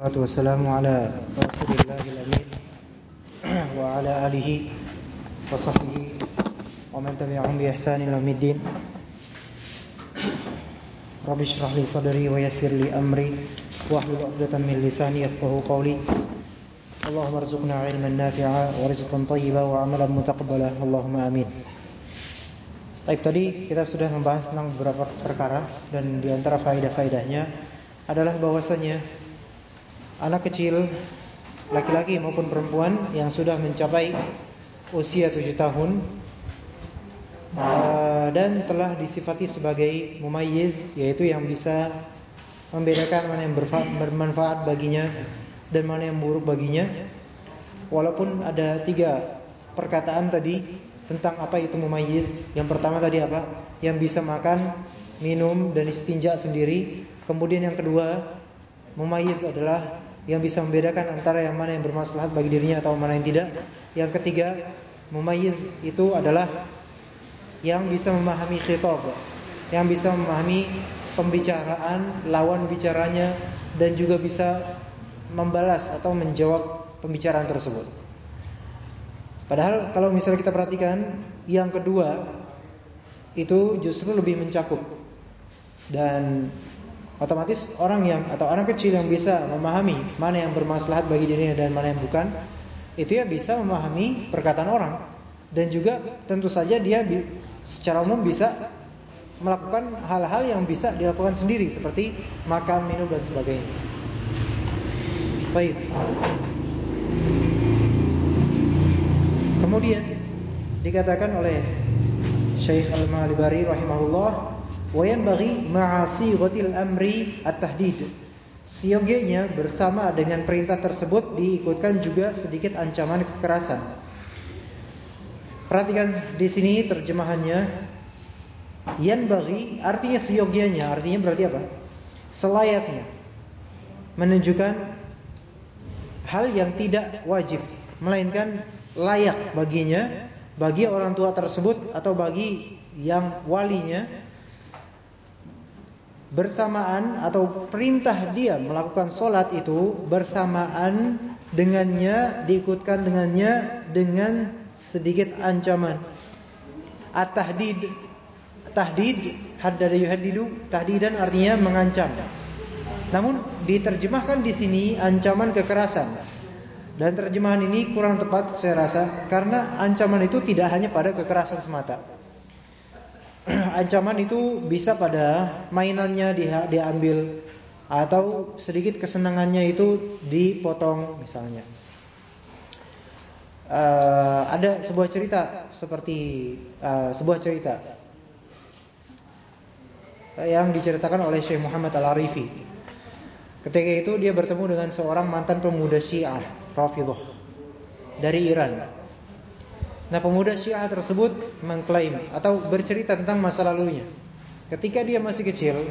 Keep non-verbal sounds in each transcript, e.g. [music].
Amin [clears throat] wa ala alihi wa sahbihi wa man tabi'ahum bi ihsanin ila yaumiddin. [clears throat] Rabbi shrah li sadri wa yassir li amri wahlul 'uqdatam min lisani yafqahu qawli. Allahumma arzuqna 'ilman nafi'a wa 'amalan mutaqabbala. Allahumma amin. Baik, tadi kita sudah membahas tentang beberapa perkara dan di antara faedah-faedahnya adalah bahwasanya anak kecil laki-laki maupun perempuan yang sudah mencapai usia 7 tahun uh, dan telah disifati sebagai mumayyiz yaitu yang bisa membedakan mana yang bermanfaat baginya dan mana yang buruk baginya. Walaupun ada tiga perkataan tadi tentang apa itu mumayyiz. Yang pertama tadi apa? Yang bisa makan minum dan istinja sendiri. Kemudian yang kedua mumayyiz adalah yang bisa membedakan antara yang mana yang bermaslahat bagi dirinya atau mana yang tidak. Yang ketiga, mumayyiz itu adalah yang bisa memahami khitab, yang bisa memahami pembicaraan lawan bicaranya dan juga bisa membalas atau menjawab pembicaraan tersebut. Padahal kalau misalnya kita perhatikan yang kedua itu justru lebih mencakup dan otomatis orang yang atau anak kecil yang bisa memahami mana yang bermaslahat bagi dirinya dan mana yang bukan, itu ya bisa memahami perkataan orang dan juga tentu saja dia secara umum bisa melakukan hal-hal yang bisa dilakukan sendiri seperti makan, minum dan sebagainya. Baik. Kemudian dikatakan oleh Syekh Al-Malibari rahimahullah Wayan bagi ma'asi ghatil amri at-tahdid. Siogianya bersama dengan perintah tersebut diikutkan juga sedikit ancaman kekerasan. Perhatikan di sini terjemahannya. Yan bagi artinya siogianya, artinya berarti apa? Selayaknya. Menunjukkan hal yang tidak wajib, melainkan layak baginya, bagi orang tua tersebut atau bagi yang walinya bersamaan atau perintah dia melakukan solat itu bersamaan dengannya diikutkan dengannya dengan sedikit ancaman. At-tahdid tahdid haddada yuhaddidu tahdidan artinya mengancam. Namun diterjemahkan di sini ancaman kekerasan. Dan terjemahan ini kurang tepat saya rasa karena ancaman itu tidak hanya pada kekerasan semata. [clears throat] ancaman itu bisa pada mainannya diambil atau sedikit kesenangannya itu dipotong misalnya. Uh, ada sebuah cerita seperti uh, sebuah cerita yang diceritakan oleh Syekh Muhammad Al-Arifi. Ketika itu dia bertemu dengan seorang mantan pemuda Syiah Rafidhah dari Iran. Nah pemuda Syiah tersebut mengklaim atau bercerita tentang masa lalunya. Ketika dia masih kecil,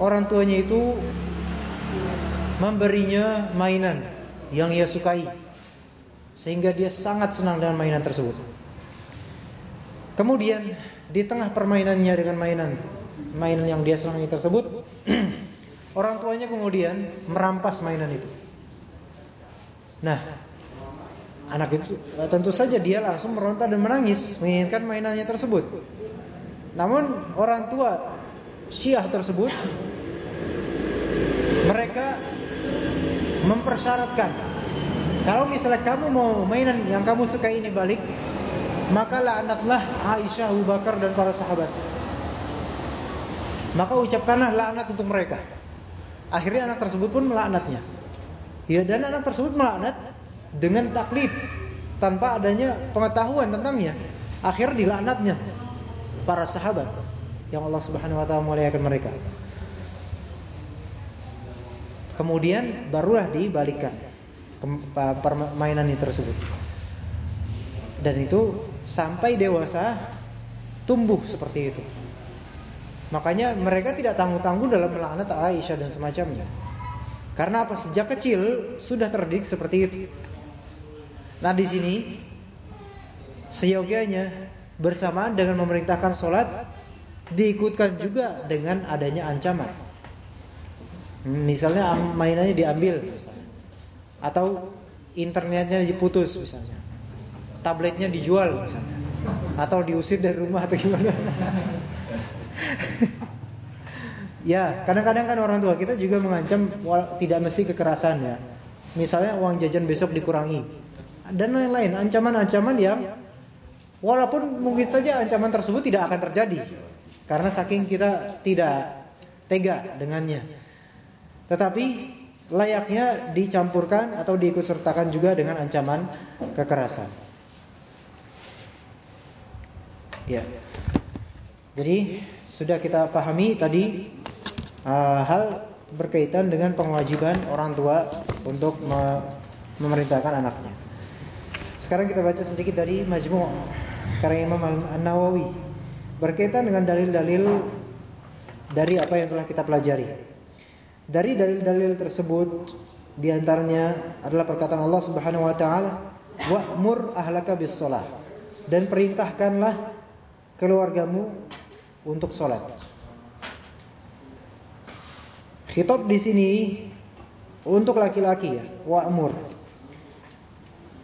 orang tuanya itu memberinya mainan yang ia sukai. Sehingga dia sangat senang dengan mainan tersebut. Kemudian di tengah permainannya dengan mainan mainan yang dia senangi tersebut, [clears throat] orang tuanya kemudian merampas mainan itu. Nah, Anak itu eh, tentu saja dia langsung meronta dan menangis menginginkan mainannya tersebut. Namun orang tua Syiah tersebut mereka mempersyaratkan kalau misalnya kamu mau mainan yang kamu suka ini balik, maka laknatlah Aisyah, Abu Bakar dan para sahabat. Maka ucapkanlah laknat untuk mereka. Akhirnya anak tersebut pun melaknatnya. Ya dan anak tersebut melaknat dengan taklid tanpa adanya pengetahuan tentangnya. Akhir dilaknatnya para sahabat yang Allah Subhanahu wa taala muliakan mereka. Kemudian barulah dibalikan permainan ini tersebut. Dan itu sampai dewasa tumbuh seperti itu. Makanya mereka tidak tanggung-tanggung dalam melaknat Aisyah dan semacamnya. Karena apa? Sejak kecil sudah terdidik seperti itu. Nah di sini seyogianya bersamaan dengan memerintahkan sholat diikutkan juga dengan adanya ancaman. Misalnya mainannya diambil, atau internetnya diputus misalnya. Tabletnya dijual misalnya. Atau diusir dari rumah atau gimana. [laughs] ya, kadang-kadang kan orang tua kita juga mengancam tidak mesti kekerasan ya. Misalnya uang jajan besok dikurangi. Dan lain-lain, ancaman-ancaman yang walaupun mungkin saja ancaman tersebut tidak akan terjadi. Karena saking kita tidak tega dengannya. Tetapi layaknya dicampurkan atau diikut sertakan juga dengan ancaman kekerasan. Ya. Jadi sudah kita pahami tadi uh, hal berkaitan dengan kewajiban orang tua untuk me memerintahkan anaknya. Sekarang kita baca sedikit dari Majmu' karya Imam An-Nawawi berkaitan dengan dalil-dalil dari apa yang telah kita pelajari. Dari dalil-dalil tersebut di antaranya adalah perkataan Allah Subhanahu wa taala, "Wa'mur ahlaka bis shalah." Dan perintahkanlah keluargamu untuk sholat. Khitab di sini untuk laki-laki ya, wa'mur.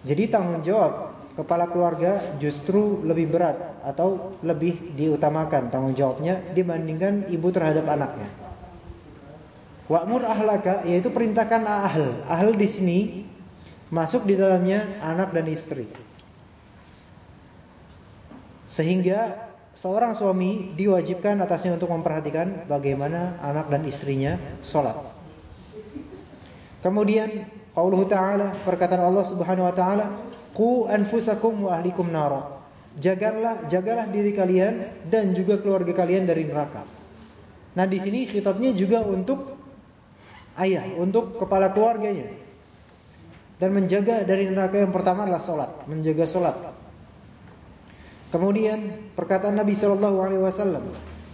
Jadi tanggung jawab kepala keluarga justru lebih berat atau lebih diutamakan tanggung jawabnya dibandingkan ibu terhadap anaknya. Wa'mur ahlaka yaitu perintahkan ahl. Ahl di sini masuk di dalamnya anak dan istri. Sehingga seorang suami diwajibkan atasnya untuk memperhatikan bagaimana anak dan istrinya sholat. Kemudian Allah Ta'ala perkataan Allah Subhanahu Wa Ta'ala, ku anfusakum wa ahlikum nara. Jagalah, jagalah diri kalian dan juga keluarga kalian dari neraka. Nah di sini khitabnya juga untuk ayah, untuk kepala keluarganya. Dan menjaga dari neraka yang pertama adalah sholat, menjaga sholat. Kemudian perkataan Nabi sallallahu alaihi wasallam,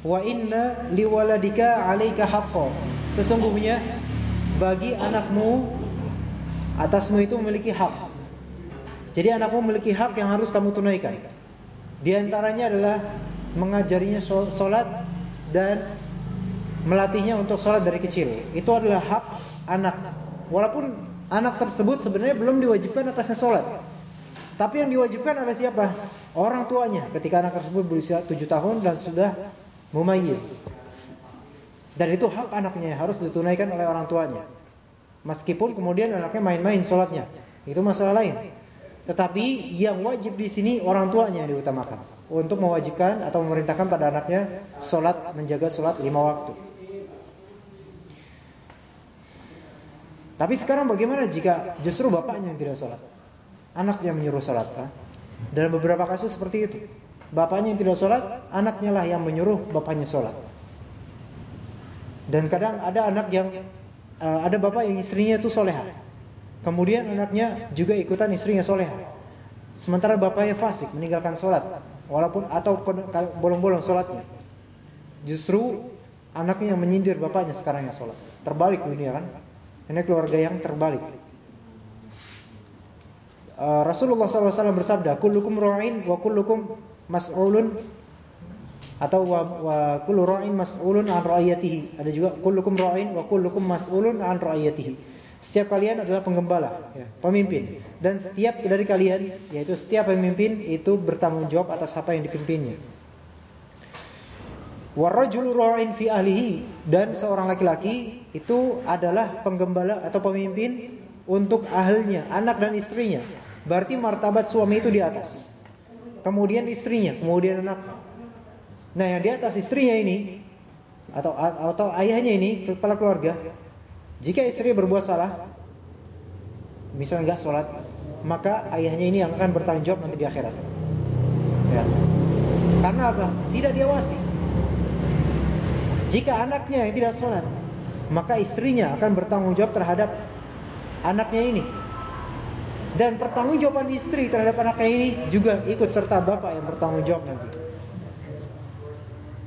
"Wa inna liwaladika 'alaika haqqan." Sesungguhnya bagi anakmu atasmu itu memiliki hak. Jadi anakmu memiliki hak yang harus kamu tunaikan. Di antaranya adalah mengajarinya sholat dan melatihnya untuk sholat dari kecil. Itu adalah hak anak. Walaupun anak tersebut sebenarnya belum diwajibkan atasnya sholat. Tapi yang diwajibkan adalah siapa? Orang tuanya ketika anak tersebut berusia 7 tahun dan sudah mumayyiz. Dan itu hak anaknya harus ditunaikan oleh orang tuanya. Meskipun kemudian anaknya main-main sholatnya. Itu masalah lain. Tetapi yang wajib di sini orang tuanya yang diutamakan. Untuk mewajibkan atau memerintahkan pada anaknya sholat, menjaga sholat lima waktu. Tapi sekarang bagaimana jika justru bapaknya yang tidak sholat? Anak yang menyuruh sholat. Kan? Dalam beberapa kasus seperti itu. Bapaknya yang tidak sholat, anaknya lah yang menyuruh bapaknya sholat. Dan kadang ada anak yang uh, ada bapak yang istrinya itu soleha. Kemudian anaknya juga ikutan istrinya soleha. Sementara bapaknya fasik, meninggalkan sholat. Walaupun atau bolong-bolong sholatnya. Justru anaknya yang menyindir bapaknya sekarang yang sholat. Terbalik dunia kan. Ini keluarga yang terbalik. Uh, Rasulullah SAW bersabda, "Kullukum ra'in wa kullukum mas'ulun atau wa, wa kullu ra'in mas'ulun an ra'iyatihi." Ada juga kullukum ra'in wa kullukum mas'ulun an ra'iyatihi. Setiap kalian adalah penggembala, ya, pemimpin. Dan setiap dari kalian, yaitu setiap pemimpin itu bertanggung jawab atas apa yang dipimpinnya. Warajul ra'in fi ahlihi dan seorang laki-laki itu adalah penggembala atau pemimpin untuk ahlnya, anak dan istrinya. Berarti martabat suami itu di atas. Kemudian istrinya, kemudian anak. Nah, yang di atas istrinya ini atau atau ayahnya ini kepala keluarga, jika istri berbuat salah, misalnya enggak sholat, maka ayahnya ini yang akan bertanggung jawab nanti di akhirat. Ya. Karena apa? Tidak diawasi. Jika anaknya yang tidak sholat, maka istrinya akan bertanggung jawab terhadap anaknya ini. Dan pertanggungjawaban istri terhadap anaknya ini juga ikut serta bapak yang bertanggung jawab nanti.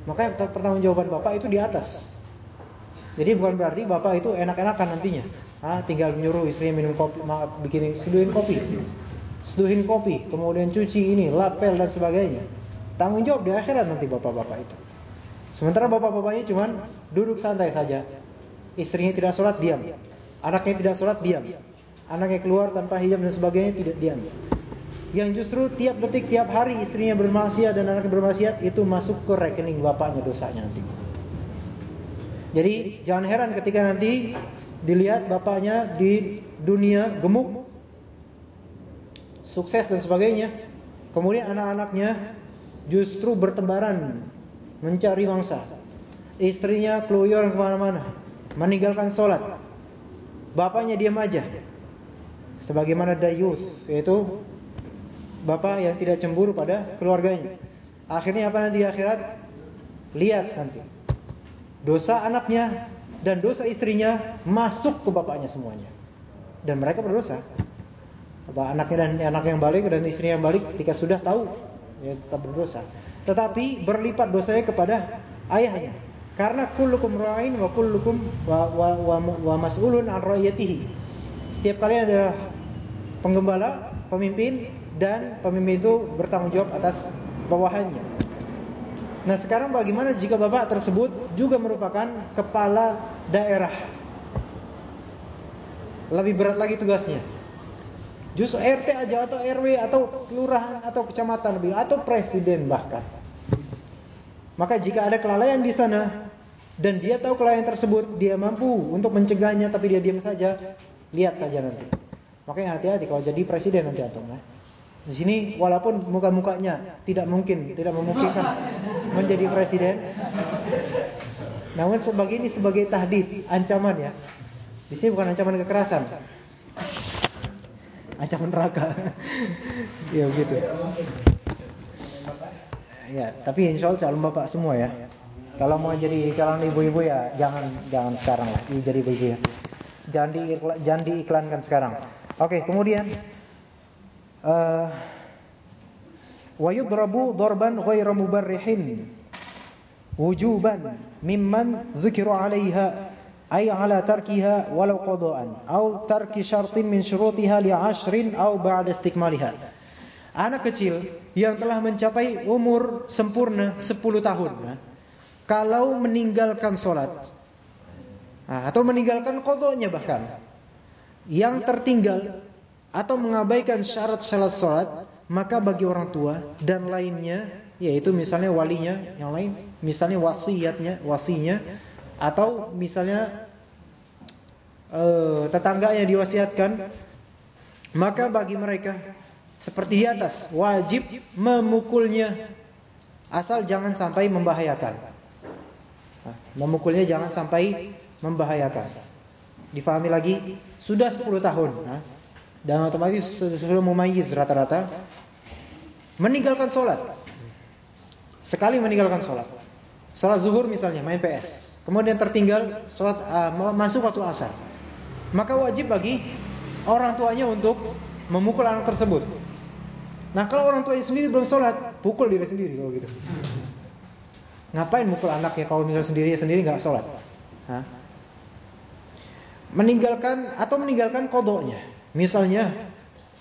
Maka pertanggungjawaban bapak itu di atas. Jadi bukan berarti bapak itu enak-enakan nantinya. Ah, tinggal menyuruh istrinya minum kopi, maaf, bikin seduhin kopi. Seduhin kopi, kemudian cuci ini, lapel dan sebagainya. Tanggung jawab di akhirat nanti bapak-bapak itu. Sementara bapak-bapaknya cuma duduk santai saja. Istrinya tidak sholat diam. Anaknya tidak sholat diam. anaknya keluar tanpa hijab dan sebagainya tidak diam. Yang justru tiap detik, tiap hari istrinya bermaksiat dan anaknya bermaksiat itu masuk ke rekening bapaknya dosanya nanti. Jadi jangan heran ketika nanti dilihat bapaknya di dunia gemuk, sukses dan sebagainya. Kemudian anak-anaknya justru bertebaran mencari mangsa. Istrinya keluyuran ke mana-mana, meninggalkan sholat. Bapaknya diam aja. Sebagaimana dayus, yaitu bapak yang tidak cemburu pada keluarganya. Akhirnya apa nanti di akhirat? Lihat nanti. Dosa anaknya dan dosa istrinya masuk ke bapaknya semuanya. Dan mereka berdosa. Apa anaknya dan anak yang balik dan istri yang balik ketika sudah tahu ya tetap berdosa. Tetapi berlipat dosanya kepada ayahnya. Karena kullukum ra'in wa kullukum wa, wa, wa, wa mas'ulun an. Setiap kalian adalah penggembala, pemimpin dan pemimpin itu bertanggung jawab atas bawahannya. Nah, sekarang bagaimana jika bapak tersebut juga merupakan kepala daerah? Lebih berat lagi tugasnya. Justru RT aja atau RW atau kelurahan atau kecamatan lebih atau presiden bahkan. Maka jika ada kelalaian di sana dan dia tahu kelalaian tersebut, dia mampu untuk mencegahnya tapi dia diam saja, lihat saja nanti. Makanya hati-hati kalau jadi presiden nanti antum ya. Di sini walaupun muka-mukanya tidak mungkin, tidak memungkinkan menjadi presiden. Namun sebagai ini sebagai tahdid, ancaman ya. Di sini bukan ancaman kekerasan ancaman neraka. [laughs] ya begitu. Ya, tapi insya Allah calon bapak semua ya. Kalau mau jadi calon ibu-ibu ya jangan jangan sekarang lah, jadi ibu-ibu ya. Jangan jangan diiklankan sekarang. Oke, kemudian wa yudrabu darban ghairu mubarrihin wujuban mimman dzukira 'alaiha ay ala tarkiha walau qada'an au tarki syartin min syurutiha li ashrin au ba'da istikmaliha. Anak kecil yang telah mencapai umur sempurna 10 tahun kalau meninggalkan salat nah, atau meninggalkan qadanya bahkan yang tertinggal atau mengabaikan syarat syarat salat maka bagi orang tua dan lainnya yaitu misalnya walinya yang lain misalnya wasiatnya wasinya atau misalnya uh, tetangganya diwasiatkan maka bagi mereka seperti di atas wajib memukulnya. Asal jangan sampai membahayakan. Memukulnya jangan sampai membahayakan. Difahami lagi? Sudah 10 tahun dan otomatis sudah memayyiz rata-rata meninggalkan sholat sekali meninggalkan sholat sholat zuhur misalnya main PS kemudian tertinggal sholat uh, masuk waktu asar, maka wajib bagi orang tuanya untuk memukul anak tersebut. Nah kalau orang tuanya sendiri belum sholat, pukul diri sendiri kalau gitu. Ngapain mukul anaknya kalau misalnya sendiri sendiri nggak sholat? Hah? Meninggalkan atau meninggalkan kodoknya. Misalnya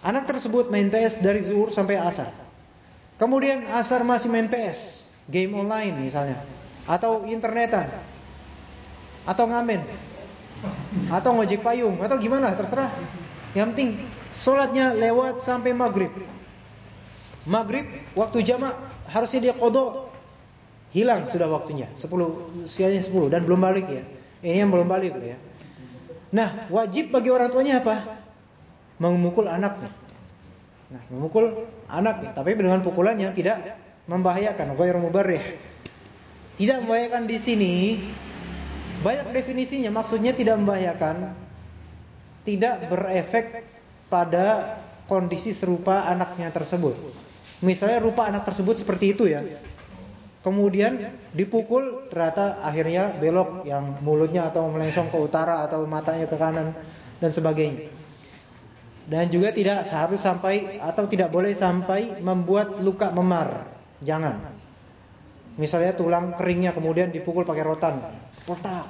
anak tersebut main PS dari zuhur sampai asar. Kemudian asar masih main PS, game online misalnya, atau internetan, atau ngamen atau ngojek payung atau gimana terserah. Yang penting sholatnya lewat sampai maghrib. Maghrib waktu jamak harusnya dia kodok hilang sudah waktunya 10 usianya 10 dan belum balik ya. Ini yang belum balik ya. Nah wajib bagi orang tuanya apa? Memukul anaknya. Nah memukul anaknya tapi dengan pukulan yang tidak membahayakan. Ghairu mubarrih. Tidak membahayakan di sini banyak definisinya, maksudnya tidak membahayakan, tidak berefek pada kondisi serupa anaknya tersebut. Misalnya rupa anak tersebut seperti itu ya. Kemudian dipukul ternyata akhirnya belok yang mulutnya atau melengsong ke utara atau matanya ke kanan dan sebagainya. Dan juga tidak seharus sampai atau tidak boleh sampai membuat luka memar. Jangan. Misalnya tulang keringnya kemudian dipukul pakai rotan. Retak.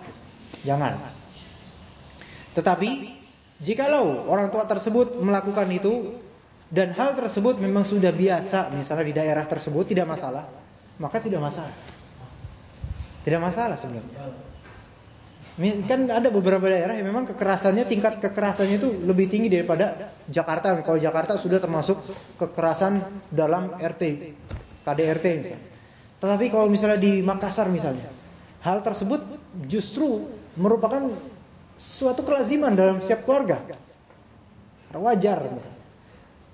Jangan. Tetapi jikalau orang tua tersebut melakukan itu dan hal tersebut memang sudah biasa misalnya di daerah tersebut tidak masalah, maka tidak masalah. Tidak masalah sebenarnya. Kan ada beberapa daerah yang memang kekerasannya tingkat kekerasannya itu lebih tinggi daripada Jakarta. Kalau Jakarta sudah termasuk kekerasan dalam RT, KDRT misalnya. Tetapi kalau misalnya di Makassar misalnya, hal tersebut justru merupakan suatu kelaziman dalam setiap keluarga. Wajar misalnya.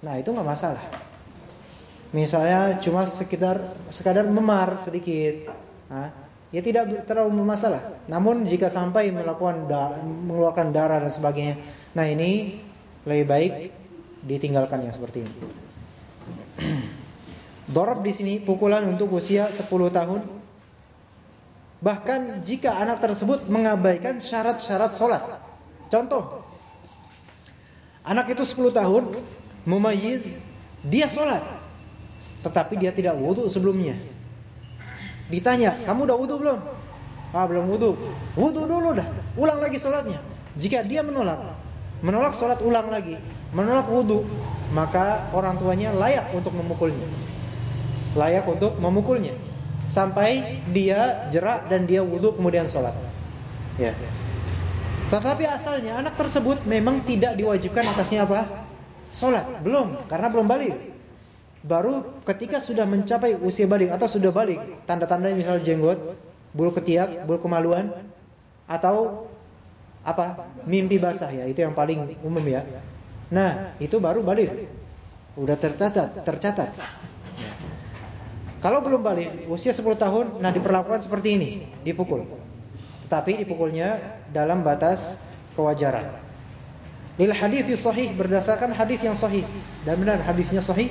Nah, itu nggak masalah. Misalnya cuma sekedar sekadar memar sedikit. Nah, ya tidak terlalu bermasalah. Namun jika sampai melakukan da mengeluarkan darah dan sebagainya, nah ini lebih baik ditinggalkan yang seperti ini. [clears throat] Dorob di sini pukulan untuk usia 10 tahun. Bahkan jika anak tersebut mengabaikan syarat-syarat sholat. Contoh, anak itu 10 tahun, mumayyiz, dia sholat. Tetapi dia tidak wudhu sebelumnya. Ditanya, kamu udah wudhu belum? Ah belum wudhu. Wudhu dulu dah. Ulang lagi sholatnya. Jika dia menolak, menolak sholat ulang lagi, menolak wudhu, maka orang tuanya layak untuk memukulnya. Layak untuk memukulnya. Sampai dia jerak dan dia wudhu kemudian sholat. Ya. Tetapi asalnya anak tersebut memang tidak diwajibkan atasnya apa? Sholat. Belum, karena belum balik. Baru ketika sudah mencapai usia balik atau sudah balik, tanda-tanda misalnya jenggot, bulu ketiak, bulu kemaluan, atau apa? Mimpi basah ya, itu yang paling umum ya. Nah, itu baru balik. Udah tercatat, tercatat. Kalau belum balik, usia 10 tahun, nah diperlakukan seperti ini, dipukul. Tapi dipukulnya dalam batas kewajaran. Lil hadis sahih berdasarkan hadis yang sahih dan benar hadisnya sahih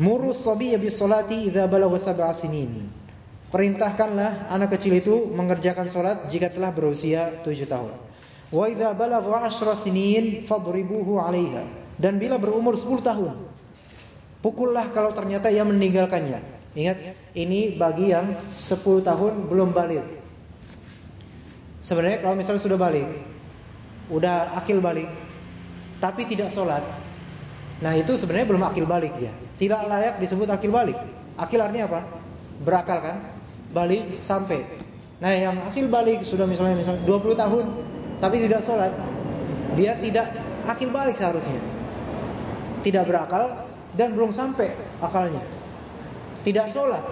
Murus sabiyya bis salati idza balagha sab'a sinin. Perintahkanlah anak kecil itu mengerjakan salat jika telah berusia 7 tahun. Wa idza balagha 10 sinin fadribuhu 'alaiha. Dan bila berumur 10 tahun, pukullah kalau ternyata ia meninggalkannya. Ingat, ini bagi yang 10 tahun belum balik. Sebenarnya kalau misalnya sudah balik, udah akil balik, tapi tidak sholat, nah itu sebenarnya belum akil balik ya. Tidak layak disebut akil balik. Akil artinya apa? Berakal kan? Balik sampai. Nah, yang akil balik sudah misalnya misalnya 20 tahun tapi tidak sholat, dia tidak akil balik seharusnya. Tidak berakal dan belum sampai akalnya. Tidak sholat.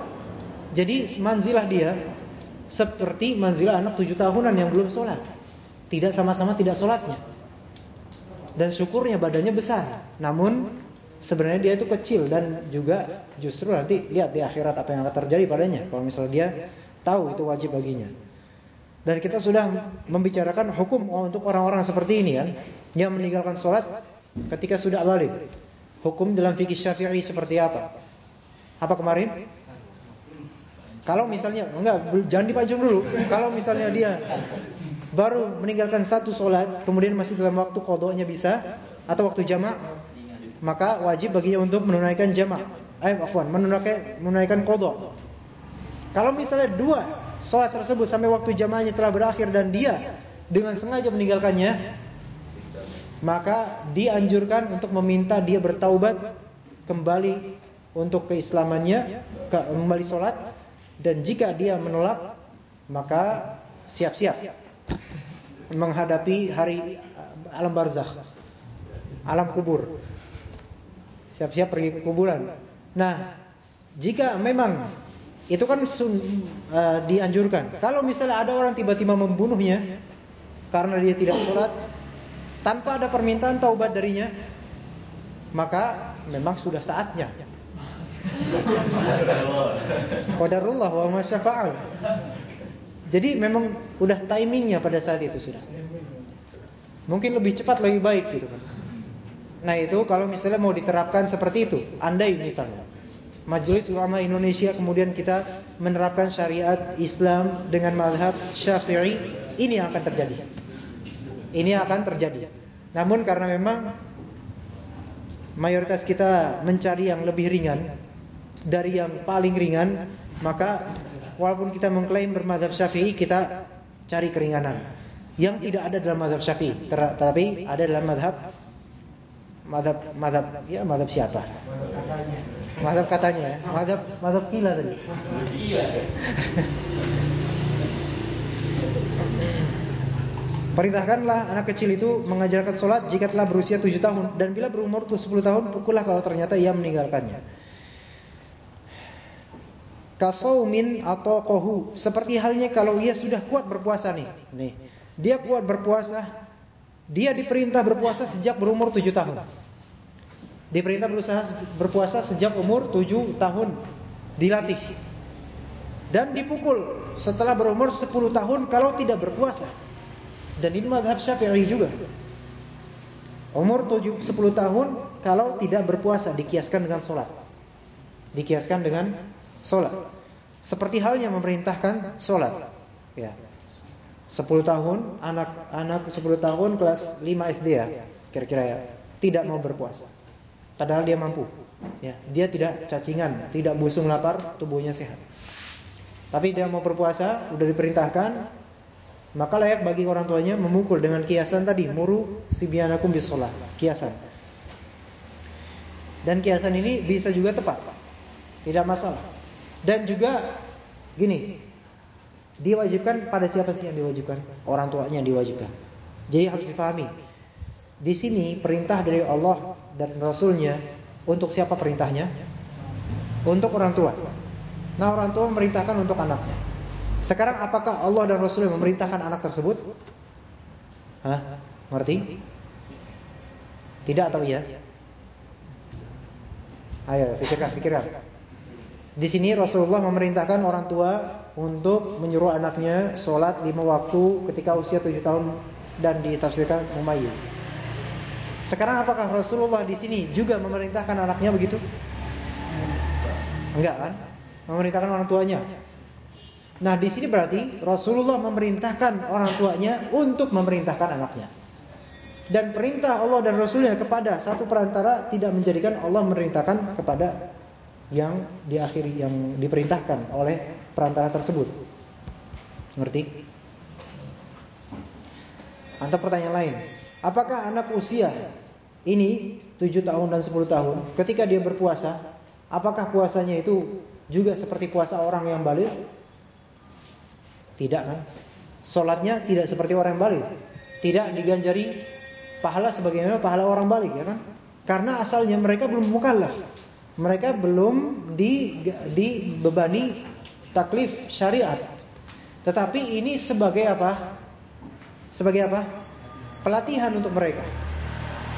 Jadi manzilah dia seperti manzilah anak 7 tahunan yang belum sholat. Tidak sama-sama tidak sholatnya. Dan syukurnya badannya besar. Namun sebenarnya dia itu kecil dan juga justru nanti lihat di akhirat apa yang akan terjadi padanya kalau misalnya dia tahu itu wajib baginya. Dan kita sudah membicarakan hukum untuk orang-orang seperti ini kan yang meninggalkan sholat ketika sudah balik. Hukum dalam fikih Syafi'i seperti apa? Apa kemarin? Kalau misalnya enggak jangan dipajang dulu. Kalau misalnya dia baru meninggalkan satu sholat kemudian masih dalam waktu kodoknya bisa atau waktu jamak maka wajib baginya untuk menunaikan jamak. Eh, afwan, menunaikan menunaikan qada. Kalau misalnya dua salat tersebut sampai waktu jamaahnya telah berakhir dan dia dengan sengaja meninggalkannya, maka dianjurkan untuk meminta dia bertaubat kembali untuk keislamannya, kembali salat dan jika dia menolak maka siap-siap menghadapi hari alam barzakh, alam kubur siap-siap pergi ke kuburan. Nah, jika memang itu kan uh, dianjurkan. Kalau misalnya ada orang tiba-tiba membunuhnya karena dia tidak sholat tanpa ada permintaan taubat darinya, maka memang sudah saatnya. Qadarullah wa masyafa'al. Jadi memang udah timingnya pada saat itu sudah. Mungkin lebih cepat lebih baik gitu kan. Nah itu kalau misalnya mau diterapkan seperti itu, andai misalnya Majelis Ulama Indonesia kemudian kita menerapkan syariat Islam dengan madhab Syafi'i, ini yang akan terjadi. Ini akan terjadi. Namun karena memang mayoritas kita mencari yang lebih ringan dari yang paling ringan, maka walaupun kita mengklaim bermadhab Syafi'i, kita cari keringanan yang tidak ada dalam madhab Syafi'i, tetapi ada dalam madhab madhab madhab ya madhab siapa? Madhab katanya ya, madhab madhab kila tadi. [laughs] Perintahkanlah anak kecil itu mengajarkan sholat jika telah berusia 7 tahun dan bila berumur 10 tahun pukullah kalau ternyata ia meninggalkannya. Kasaumin atau kohu seperti halnya kalau ia sudah kuat berpuasa nih. Nih, dia kuat berpuasa. Dia diperintah berpuasa sejak berumur 7 tahun. Diperintah berusaha berpuasa sejak umur 7 tahun. Dilatih. Dan dipukul setelah berumur 10 tahun kalau tidak berpuasa. Dan ini madhab syafi'i juga. Umur 7, 10 tahun kalau tidak berpuasa dikiaskan dengan sholat. Dikiaskan dengan sholat. Seperti halnya memerintahkan sholat. Ya. 10 tahun anak anak 10 tahun kelas 5 SD ya kira-kira ya tidak mau berpuasa. Padahal dia mampu. Ya, dia tidak cacingan, tidak busung lapar, tubuhnya sehat. Tapi dia mau berpuasa, udah diperintahkan, maka layak bagi orang tuanya memukul dengan kiasan tadi, muru sibyanakum bisolah, kiasan. Dan kiasan ini bisa juga tepat. Tidak masalah. Dan juga gini, diwajibkan pada siapa sih yang diwajibkan? Orang tuanya diwajibkan. Jadi harus dipahami. Di sini perintah dari Allah dan Rasulnya untuk siapa perintahnya? Untuk orang tua. Nah orang tua memerintahkan untuk anaknya. Sekarang apakah Allah dan Rasul memerintahkan anak tersebut? Hah? Ngerti? Tidak atau iya? Ayo, pikirkan, pikirkan. Di sini Rasulullah memerintahkan orang tua untuk menyuruh anaknya sholat lima waktu ketika usia tujuh tahun dan ditafsirkan mumayyiz. Sekarang apakah Rasulullah di sini juga memerintahkan anaknya begitu? Enggak kan? Memerintahkan orang tuanya. Nah, di sini berarti Rasulullah memerintahkan orang tuanya untuk memerintahkan anaknya. Dan perintah Allah dan Rasulnya kepada satu perantara tidak menjadikan Allah memerintahkan kepada yang diakhiri yang diperintahkan oleh perantara tersebut. Ngerti? Atau pertanyaan lain, apakah anak usia ini 7 tahun dan 10 tahun ketika dia berpuasa, apakah puasanya itu juga seperti puasa orang yang balik? Tidak kan? Solatnya tidak seperti orang yang balik. Tidak diganjari pahala sebagaimana pahala orang balik ya kan? Karena asalnya mereka belum mukallaf. Mereka belum di, dibebani taklif syariat. Tetapi ini sebagai apa? Sebagai apa? Pelatihan untuk mereka.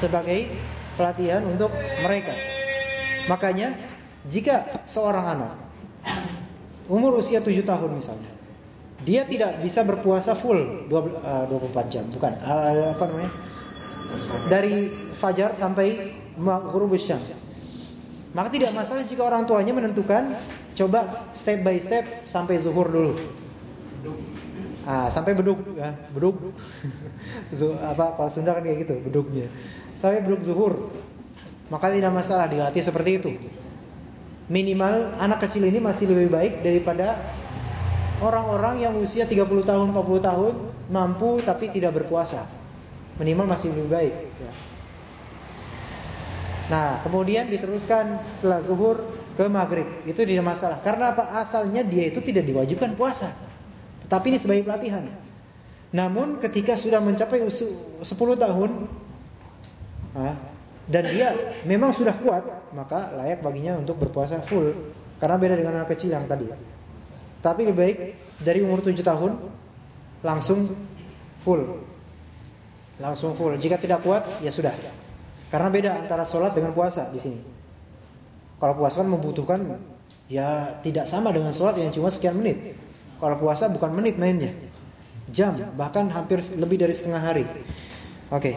Sebagai pelatihan untuk mereka. Makanya jika seorang anak umur usia 7 tahun misalnya dia tidak bisa berpuasa full 24 eh, jam, bukan. Uh, apa namanya? Dari fajar sampai ghurubus syams. Maka tidak masalah jika orang tuanya menentukan coba step by step sampai zuhur dulu. Ah, sampai beduk ya, beduk. [laughs] apa kalau Sunda kan kayak gitu, beduknya. Sampai beduk zuhur. Maka tidak masalah dilatih seperti itu. Minimal anak kecil ini masih lebih baik daripada orang-orang yang usia 30 tahun, 40 tahun mampu tapi tidak berpuasa. Minimal masih lebih baik. Ya. Nah, kemudian diteruskan setelah zuhur ke maghrib. Itu tidak masalah. Karena apa? Asalnya dia itu tidak diwajibkan puasa. Tetapi ini sebagai pelatihan. Namun ketika sudah mencapai 10 tahun dan dia memang sudah kuat, maka layak baginya untuk berpuasa full. Karena beda dengan anak kecil yang tadi. Tapi lebih baik dari umur 7 tahun langsung full. Langsung full. Jika tidak kuat, ya sudah. Karena beda antara sholat dengan puasa di sini. Kalau puasa kan membutuhkan ya tidak sama dengan sholat yang cuma sekian menit. Kalau puasa bukan menit mainnya. Jam, bahkan hampir lebih dari setengah hari. Oke. Okay.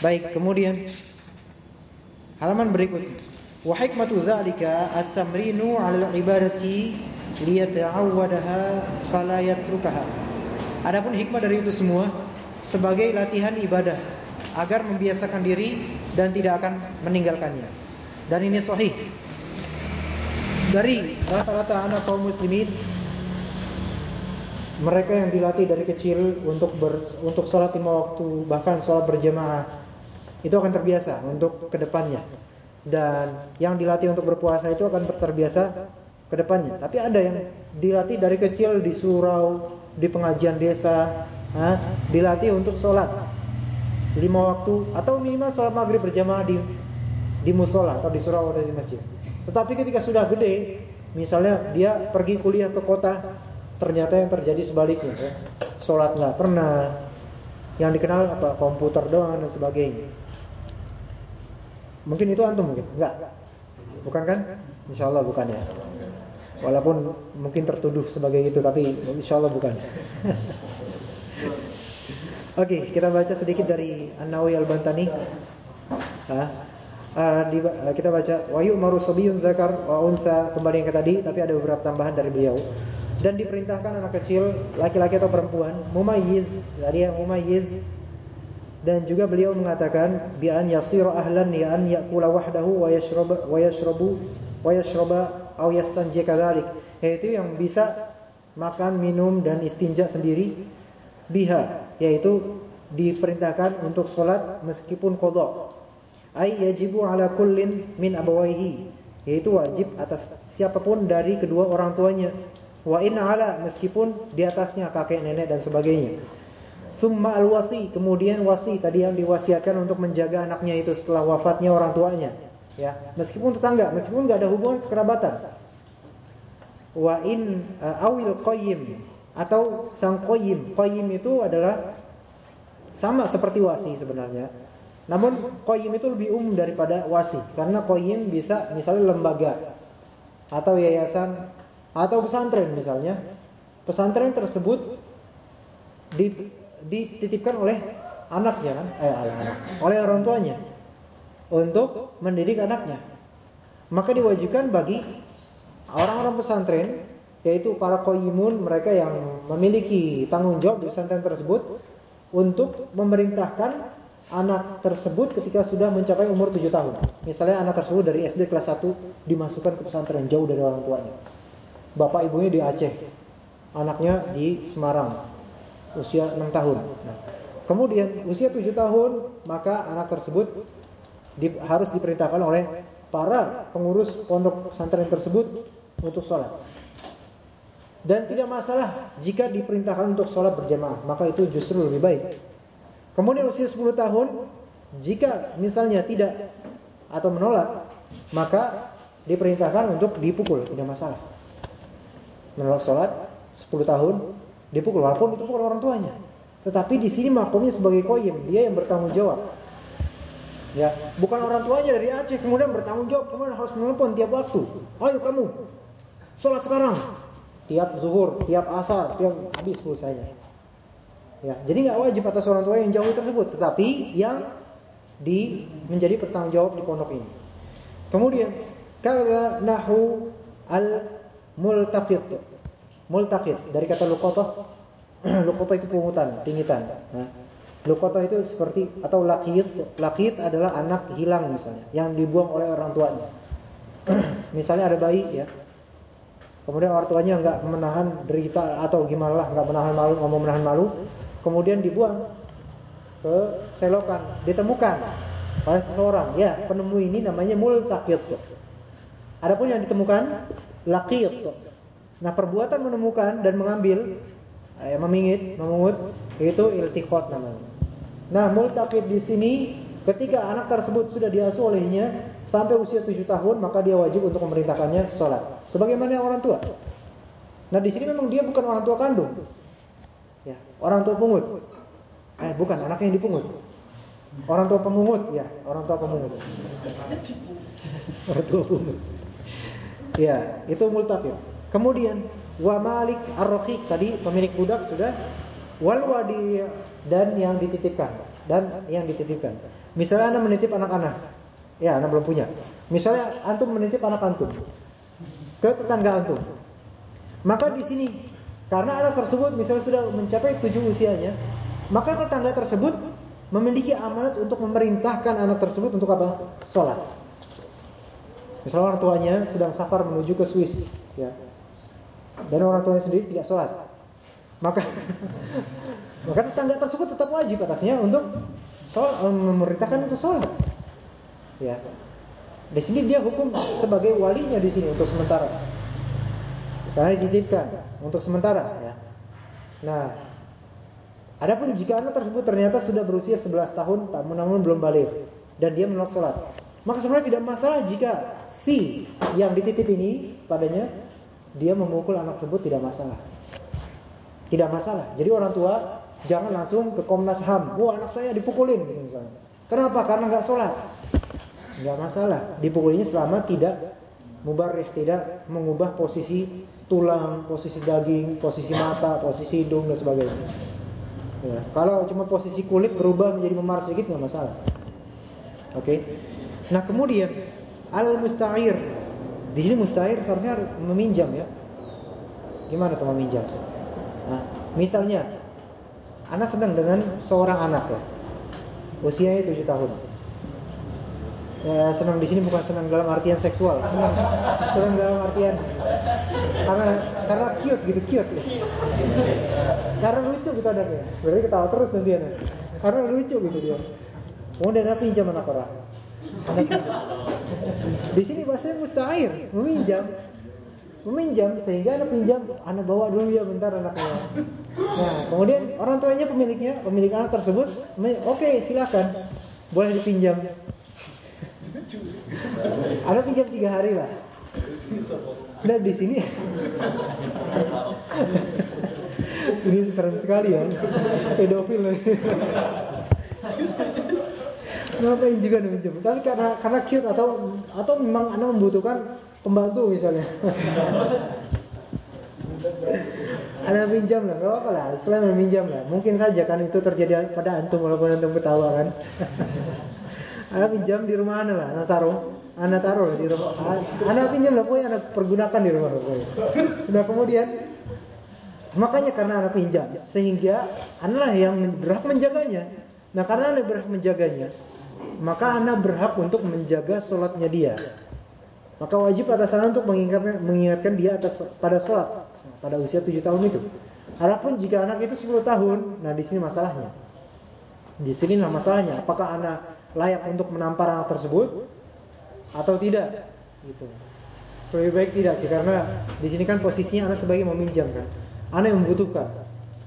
Baik, kemudian halaman berikutnya. Wa hikmatu dzalika at-tamrinu 'ala al-ibadati liyata'awwadaha fala yatrukaha. Adapun hikmah dari itu semua sebagai latihan ibadah agar membiasakan diri dan tidak akan meninggalkannya. Dan ini sahih. Dari rata-rata anak kaum muslimin mereka yang dilatih dari kecil untuk ber, untuk sholat lima waktu bahkan sholat berjamaah itu akan terbiasa untuk ke depannya dan yang dilatih untuk berpuasa itu akan terbiasa ke depannya. Tapi ada yang dilatih dari kecil di surau, di pengajian desa, ha, dilatih untuk sholat lima waktu atau minimal sholat maghrib berjamaah di di musola atau di surau atau di masjid. Tetapi ketika sudah gede, misalnya dia pergi kuliah ke kota, ternyata yang terjadi sebaliknya, ya. sholat nggak pernah, yang dikenal apa komputer doang dan sebagainya. Mungkin itu antum mungkin, enggak? Bukan kan? Insya Allah bukan ya. Walaupun mungkin tertuduh sebagai itu, tapi insya Allah bukan. [laughs] Oke, okay, kita baca sedikit dari An-Nawawi Al-Bantani. Uh, di, uh, kita baca wa yu'maru sabiyyun dzakar wa unsa kembali yang ke tadi, tapi ada beberapa tambahan dari beliau. Dan diperintahkan anak kecil, laki-laki atau perempuan, mumayyiz, tadi yang mumayyiz dan juga beliau mengatakan bi an yasiru ahlan ya an yakula wahdahu wa yashraba wa yashrabu wa yashraba aw yastanji kadzalik yaitu yang bisa makan, minum dan istinja sendiri biha yaitu diperintahkan untuk sholat meskipun kodok. Ay yajibu ala kullin min abawaihi yaitu wajib atas siapa pun dari kedua orang tuanya. Wa in ala meskipun di atasnya kakek nenek dan sebagainya. Thumma al-wasi, kemudian wasi tadi yang diwasiatkan untuk menjaga anaknya itu setelah wafatnya orang tuanya. Ya, meskipun tetangga, meskipun nggak ada hubungan kekerabatan. Wa in uh, awil qayyim atau sang qayyim. Qayyim itu adalah sama seperti wasi sebenarnya. Namun qayyim itu lebih umum daripada wasi karena qayyim bisa misalnya lembaga atau yayasan atau pesantren misalnya. Pesantren tersebut di, dititipkan oleh anaknya kan, eh anak, oleh orang tuanya untuk mendidik anaknya. Maka diwajibkan bagi orang-orang pesantren yaitu para koyimun mereka yang memiliki tanggung jawab di pesantren tersebut untuk memerintahkan anak tersebut ketika sudah mencapai umur 7 tahun. Misalnya anak tersebut dari SD kelas 1 dimasukkan ke pesantren jauh dari orang tuanya. Bapak ibunya di Aceh, anaknya di Semarang, usia 6 tahun. Nah, kemudian usia 7 tahun, maka anak tersebut di, harus diperintahkan oleh para pengurus pondok pesantren tersebut untuk sholat. Dan tidak masalah jika diperintahkan untuk sholat berjamaah, maka itu justru lebih baik. Kemudian usia 10 tahun, jika misalnya tidak atau menolak, maka diperintahkan untuk dipukul, tidak masalah. Menolak sholat 10 tahun, dipukul, walaupun itu bukan orang tuanya. Tetapi di sini makomnya sebagai koyim, dia yang bertanggung jawab. Ya, bukan orang tuanya dari Aceh kemudian bertanggung jawab, kemudian harus menelpon tiap waktu. Ayo kamu, sholat sekarang tiap zuhur, tiap asar, tiap habis pulsanya. Ya, jadi nggak wajib atas orang tua yang jauh tersebut, tetapi yang di menjadi bertanggung jawab di pondok ini. Kemudian kata nahu al multaqit. Multaqit dari kata luqatah. [clears throat] luqatah itu pungutan, pingitan. Nah, luqatah itu seperti atau laqit. Laqit adalah anak hilang misalnya yang dibuang oleh orang tuanya. [clears throat] misalnya ada bayi ya, Kemudian orang tuanya nggak menahan derita atau gimana lah, nggak menahan malu, nggak mau menahan malu, kemudian dibuang ke selokan, ditemukan oleh seseorang. Ya, penemu ini namanya multaqit. Adapun yang ditemukan laqit. Nah, perbuatan menemukan dan mengambil, eh, memingit, memungut, itu iltiqat namanya. Nah, multaqit di sini ketika anak tersebut sudah diasuh olehnya sampai usia 7 tahun, maka dia wajib untuk memerintahkannya sholat. Sebagaimana orang tua. Nah di sini memang dia bukan orang tua kandung. Ya, orang tua pungut. Eh bukan, anaknya yang dipungut. Orang tua pemungut, ya, orang tua pemungut. orang tua pungut. Ya, itu multafir. Kemudian wa malik ar tadi pemilik budak sudah wal wadi dan yang dititipkan dan yang dititipkan. Misalnya Anda menitip anak-anak. Ya, Anda belum punya. Misalnya antum menitip anak antum ke tetangga antum. Maka di sini karena anak tersebut misalnya sudah mencapai tujuh usianya, maka tetangga tersebut memiliki amanat untuk memerintahkan anak tersebut untuk apa? Sholat. Misalnya orang tuanya sedang safar menuju ke Swiss, ya, dan orang tuanya sendiri tidak sholat, maka [laughs] maka tetangga tersebut tetap wajib atasnya untuk sholat, memerintahkan untuk sholat. Ya, di sini dia hukum sebagai walinya di sini untuk sementara. Karena dititipkan untuk sementara ya. Nah, Adapun jika anak tersebut ternyata sudah berusia 11 tahun namun belum balik dan dia menolak sholat, maka sebenarnya tidak masalah jika si yang dititip ini padanya dia memukul anak tersebut tidak masalah. Tidak masalah. Jadi orang tua jangan langsung ke Komnas HAM. Wah anak saya dipukulin gitu. Kenapa? Karena nggak sholat. Nggak masalah. Dipukulinya selama tidak mubarrih, tidak mengubah posisi tulang, posisi daging, posisi mata, posisi hidung dan sebagainya. Ya, kalau cuma posisi kulit berubah menjadi memar sedikit nggak masalah. Oke. Okay? Nah kemudian al musta'ir. Di sini musta'ir seharusnya meminjam ya. Gimana tuh meminjam? Nah, misalnya anak sedang dengan seorang anak ya. Usianya 7 tahun. Ya, senang di sini bukan senang dalam artian seksual, senang senang dalam artian karena karena cute gitu cute ya. Karena lucu gitu anaknya. Berarti ketawa terus nanti anak. Karena lucu gitu dia. Mau dia pinjam anak orang. Anak Di sini bahasanya mustahil, meminjam meminjam sehingga anak pinjam anak bawa dulu ya bentar anaknya nah kemudian orang tuanya pemiliknya pemilik anak tersebut oke okay, silakan boleh dipinjam anak pinjam tiga hari lah nah di sini ini serem sekali ya pedofil ngapain juga nih pinjam tapi karena karena cute atau atau memang anak membutuhkan pembantu misalnya. Ada pinjam lah, nggak apa-apa lah. Islam meminjam lah. Mungkin saja kan itu terjadi pada antum walaupun antum ketawa kan. Ada pinjam di rumah anda lah, anda taruh, anda taruh lah di rumah. Anda pinjam lah, pokoknya anda pergunakan di rumah pokoknya. Nah kemudian makanya karena anda pinjam sehingga lah yang berhak menjaganya. Nah karena anda berhak menjaganya, maka anda berhak untuk menjaga sholatnya dia. Maka wajib atas sana untuk mengingatkan, mengingatkan dia atas pada sholat pada usia 7 tahun itu. Adapun jika anak itu 10 tahun, nah di sini masalahnya. Di sini lah masalahnya, apakah anak layak untuk menampar anak tersebut atau tidak? Gitu. Lebih baik tidak sih karena di sini kan posisinya anak sebagai meminjam kan. Anak yang membutuhkan.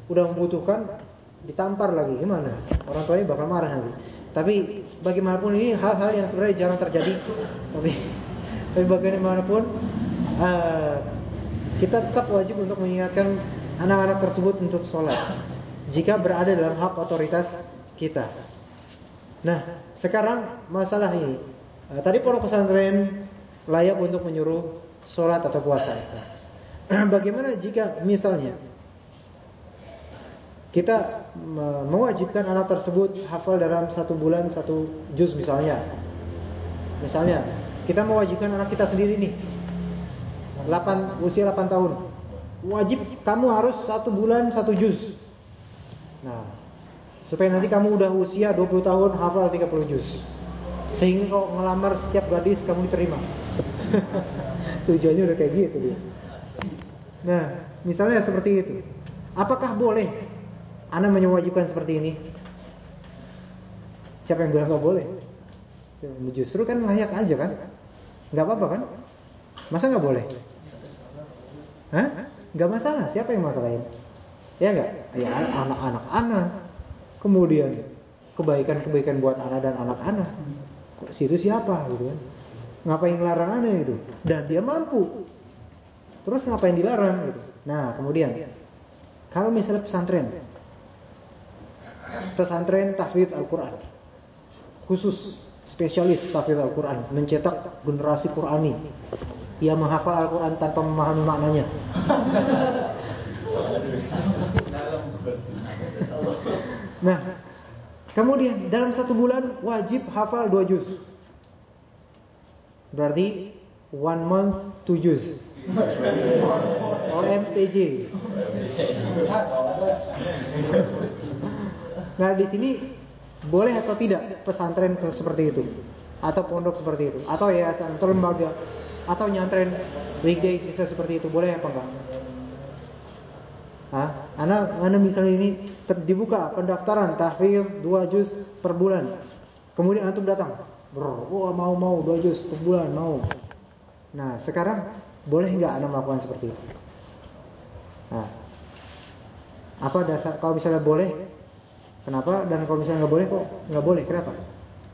Udah membutuhkan ditampar lagi gimana? Orang tuanya bakal marah nanti. Tapi bagaimanapun ini hal-hal yang sebenarnya jarang terjadi. Tapi tapi bagaimanapun uh, kita tetap wajib untuk mengingatkan anak-anak tersebut untuk sholat jika berada dalam hak otoritas kita. Nah, sekarang masalah ini. Uh, tadi pondok pesantren layak untuk menyuruh sholat atau puasa. [clears throat] Bagaimana jika misalnya kita mewajibkan anak tersebut hafal dalam satu bulan satu juz misalnya, misalnya kita mewajibkan anak kita sendiri nih. 8 usia 8 tahun. Wajib kamu harus satu bulan satu juz. Nah, supaya nanti kamu udah usia 20 tahun hafal 30 juz. Sehingga kalau ngelamar setiap gadis kamu diterima. [laughs] Tujuannya udah kayak gitu dia. Nah, misalnya seperti itu. Apakah boleh anak menyewajibkan seperti ini? Siapa yang bilang nggak boleh? Justru kan layak aja kan? Gak apa-apa kan? Masa nggak boleh? Hah? Gak masalah. Siapa yang masalahin? Ya nggak? Ya anak-anak anak. Kemudian kebaikan-kebaikan buat anak dan anak-anak. Situ siapa gitu kan? Ngapain ngelarang anak itu? Dan dia mampu. Terus ngapain dilarang gitu? Nah, kemudian kalau misalnya pesantren pesantren tahfidz Al-Qur'an khusus spesialis tahfidz Al-Quran, mencetak generasi Qurani yang menghafal Al-Quran tanpa memahami maknanya. [laughs] Nah, kemudian dalam satu bulan wajib hafal dua juz. Berarti one month two juz. OMTJ. Nah, di sini boleh atau tidak pesantren seperti itu? Atau pondok seperti itu? Atau yayasan atau lembaga? Atau nyantren weekdays bisa seperti itu? Boleh apa enggak? Hah? Anak, anak misalnya ini dibuka pendaftaran tahfidz 2 juz per bulan. Kemudian antum datang. Bro, wah mau mau 2 juz per bulan mau. Nah, sekarang boleh enggak anak melakukan seperti itu? Nah, apa dasar kalau misalnya boleh Kenapa? Dan kalau misalnya nggak boleh kok nggak boleh? Kenapa?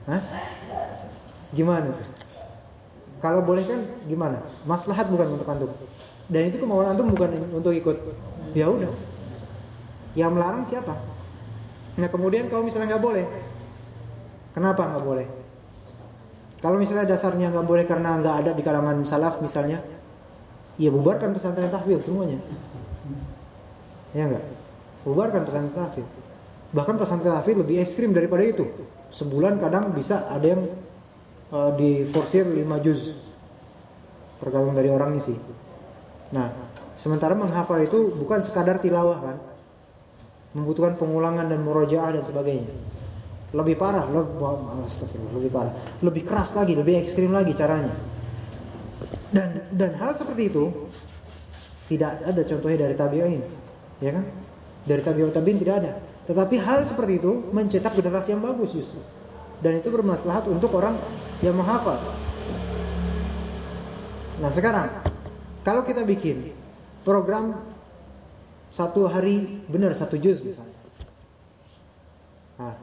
Hah? Gimana tuh? Kalau boleh kan gimana? Maslahat bukan untuk antum. Dan itu kemauan antum bukan untuk ikut. Ya udah. Yang melarang siapa? Nah kemudian kalau misalnya nggak boleh, kenapa nggak boleh? Kalau misalnya dasarnya nggak boleh karena nggak ada di kalangan salaf misalnya, ya bubarkan pesantren tahfidz semuanya. Ya enggak? Bubarkan pesantren tahfidz. Bahkan pesantren tahfidz lebih ekstrim daripada itu. Sebulan kadang bisa ada yang uh, diforsir 5 juz. Tergantung dari orangnya sih. Nah, sementara menghafal itu bukan sekadar tilawah kan. Membutuhkan pengulangan dan murojaah dan sebagainya. Lebih parah, lebih, parah. Lebih keras lagi, lebih ekstrim lagi caranya. Dan dan hal seperti itu tidak ada contohnya dari tabi'in, ya kan? Dari tabi'ut tabi'in tidak ada. Tetapi hal seperti itu mencetak generasi yang bagus justru. Dan itu bermaslahat untuk orang yang menghafal. Nah sekarang kalau kita bikin program satu hari benar satu juz misalnya. Nah,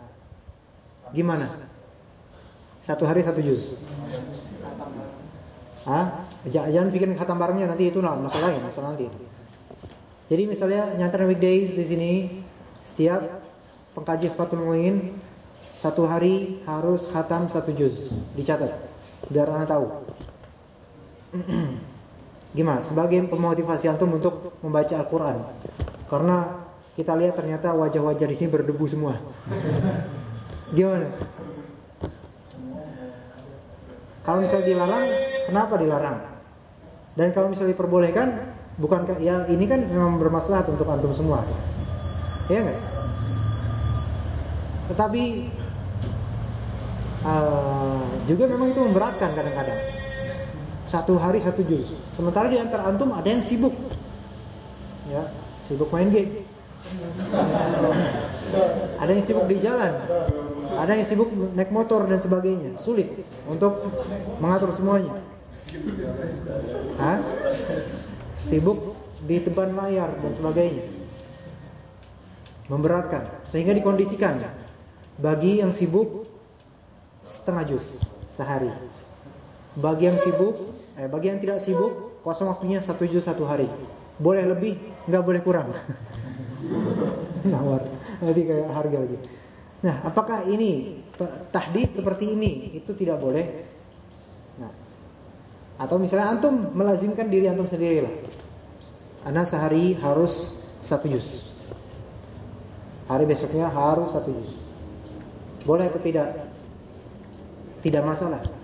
gimana? Satu hari satu juz. Hah? Jangan bikin khatam barengnya nanti itu masalah ya, masalah nanti. Jadi misalnya nyantar weekdays di sini setiap pengkaji Fathul Muin satu hari harus khatam satu juz dicatat biar anak tahu. [clears throat] Gimana? Sebagai pemotivasi antum untuk membaca Al-Quran. Karena kita lihat ternyata wajah-wajah di sini berdebu semua. Gimana? Kalau misalnya dilarang, kenapa dilarang? Dan kalau misalnya diperbolehkan, bukan ya ini kan memang bermasalah untuk antum semua. Ya enggak? Tetapi uh, juga memang itu memberatkan kadang-kadang. Satu hari satu juz. Sementara di antara antum ada yang sibuk. Ya, sibuk main game. Ada yang sibuk di jalan. Ada yang sibuk naik motor dan sebagainya. Sulit untuk mengatur semuanya. Hah? Sibuk di depan layar dan sebagainya. Memberatkan sehingga dikondisikan bagi yang sibuk setengah juz sehari. Bagi yang sibuk Eh, bagi yang tidak sibuk, kosong waktunya satu juz satu hari. Boleh lebih, nggak boleh kurang. [laughs] Nawar. Jadi kayak harga lagi. Nah, apakah ini tahdid seperti ini itu tidak boleh? Nah, atau misalnya antum melazimkan diri antum sendiri lah. Anda sehari harus satu juz. Hari besoknya harus satu juz. Boleh atau tidak? Tidak masalah.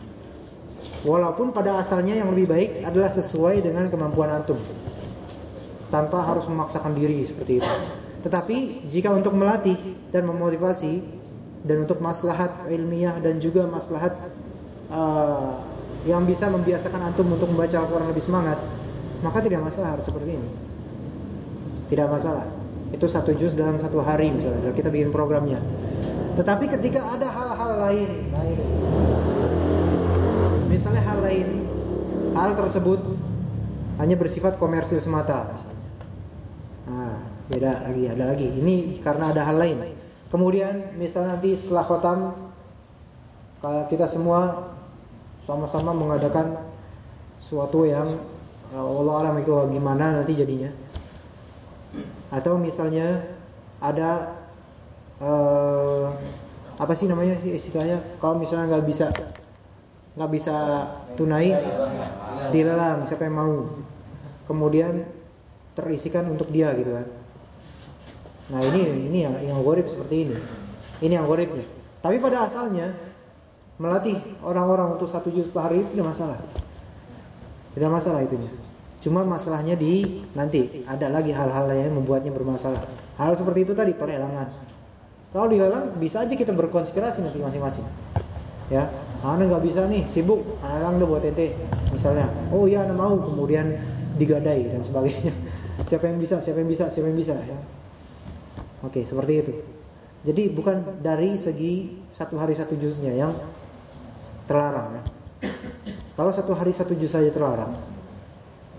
Walaupun pada asalnya yang lebih baik adalah sesuai dengan kemampuan antum. Tanpa harus memaksakan diri seperti itu. Tetapi jika untuk melatih dan memotivasi dan untuk maslahat ilmiah dan juga maslahat uh, yang bisa membiasakan antum untuk membaca Al-Qur'an lebih semangat, maka tidak masalah harus seperti ini. Tidak masalah. Itu satu juz dalam satu hari misalnya. Kita bikin programnya. Tetapi ketika ada hal-hal lain, lain hal tersebut hanya bersifat komersil semata. Nah, beda lagi, ada lagi. Ini karena ada hal lain. Kemudian misalnya nanti setelah khotam, kalau kita semua sama-sama mengadakan suatu yang Allah alam itu gimana nanti jadinya. Atau misalnya ada uh, apa sih namanya istilahnya? Kalau misalnya nggak bisa nggak bisa tunai dilelang siapa yang mau. Kemudian terisikan untuk dia gitu kan. Nah ini ini yang yang gorib seperti ini. Ini yang goribnya tapi pada asalnya melatih orang-orang untuk satu juz per hari itu tidak masalah. Tidak masalah itunya. Cuma masalahnya di nanti ada lagi hal-hal yang membuatnya bermasalah. Hal seperti itu tadi pelelangan. Kalau dilelang bisa aja kita berkonspirasi nanti masing-masing ya. Ana nggak bisa nih? Sibuk. Ana udah buat ente misalnya. Oh iya Ana mau. Kemudian digadai dan sebagainya. [laughs] Siapa yang bisa? Siapa yang bisa? Siapa yang bisa? Ya. Oke seperti itu. Jadi bukan dari segi satu hari satu juznya yang terlarang ya. Kalau satu hari satu juz saja terlarang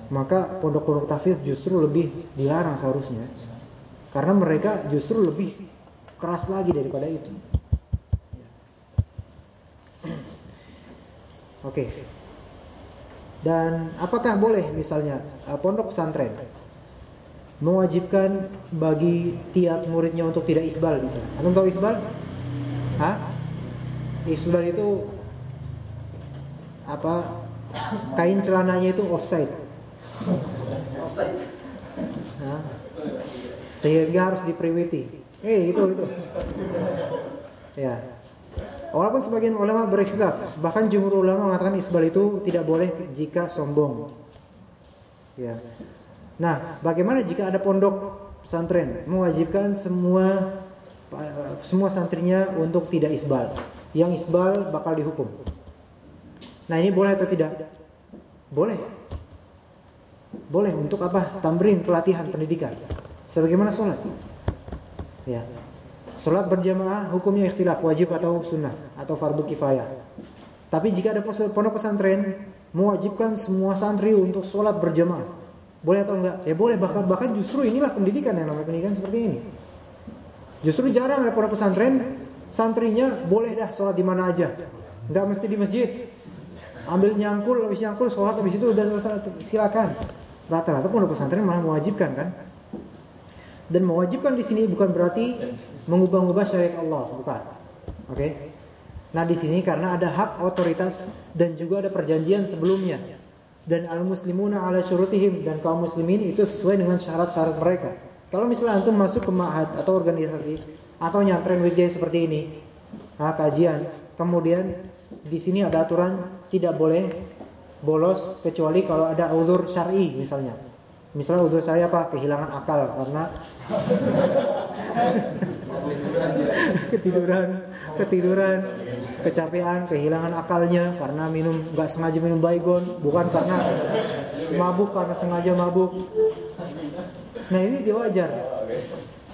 maka pondok-pondok tafidz justru lebih dilarang seharusnya. Karena mereka justru lebih keras lagi daripada itu. Oke. Dan apakah boleh misalnya uh, pondok pesantren mewajibkan bagi tiap muridnya untuk tidak isbal misalnya? Antum tahu isbal? Hah? Isbal itu apa? Kain celananya itu offside. Offside. Sehingga harus dipriwiti. Eh itu itu. Ya. Walaupun sebagian ulama berikhtilaf, bahkan jumhur ulama mengatakan isbal itu tidak boleh jika sombong. Ya. Nah, bagaimana jika ada pondok pesantren mewajibkan semua semua santrinya untuk tidak isbal. Yang isbal bakal dihukum. Nah, ini boleh atau tidak? Boleh. Boleh untuk apa? Tamrin pelatihan pendidikan. Sebagaimana sholat. Ya. Salat berjamaah hukumnya ikhtilaf wajib atau sunnah atau fardu kifayah. Tapi jika ada pondok pesantren mewajibkan semua santri untuk sholat berjamaah, boleh atau enggak? Ya boleh bahkan bahkan justru inilah pendidikan yang namanya pendidikan seperti ini. Justru jarang ada pondok pesantren santrinya boleh dah sholat di mana aja, enggak mesti di masjid. Ambil nyangkul, habis nyangkul sholat habis itu udah silakan. Rata-rata pondok pesantren malah mewajibkan kan? Dan mewajibkan di sini bukan berarti mengubah-ubah syariat Allah, bukan. Oke. Okay? Nah, di sini karena ada hak otoritas dan juga ada perjanjian sebelumnya. Dan al-muslimuna ala syurutihim dan kaum muslimin itu sesuai dengan syarat-syarat mereka. Kalau misalnya antum masuk ke ma'had atau organisasi atau nyantren weekday seperti ini, nah kajian, kemudian di sini ada aturan tidak boleh bolos kecuali kalau ada uzur syar'i misalnya. Misalnya untuk saya apa? Kehilangan akal karena [laughs] [laughs] ketiduran, ketiduran, kecapean, kehilangan akalnya karena minum nggak sengaja minum baygon, bukan karena mabuk karena sengaja mabuk. Nah ini dia wajar.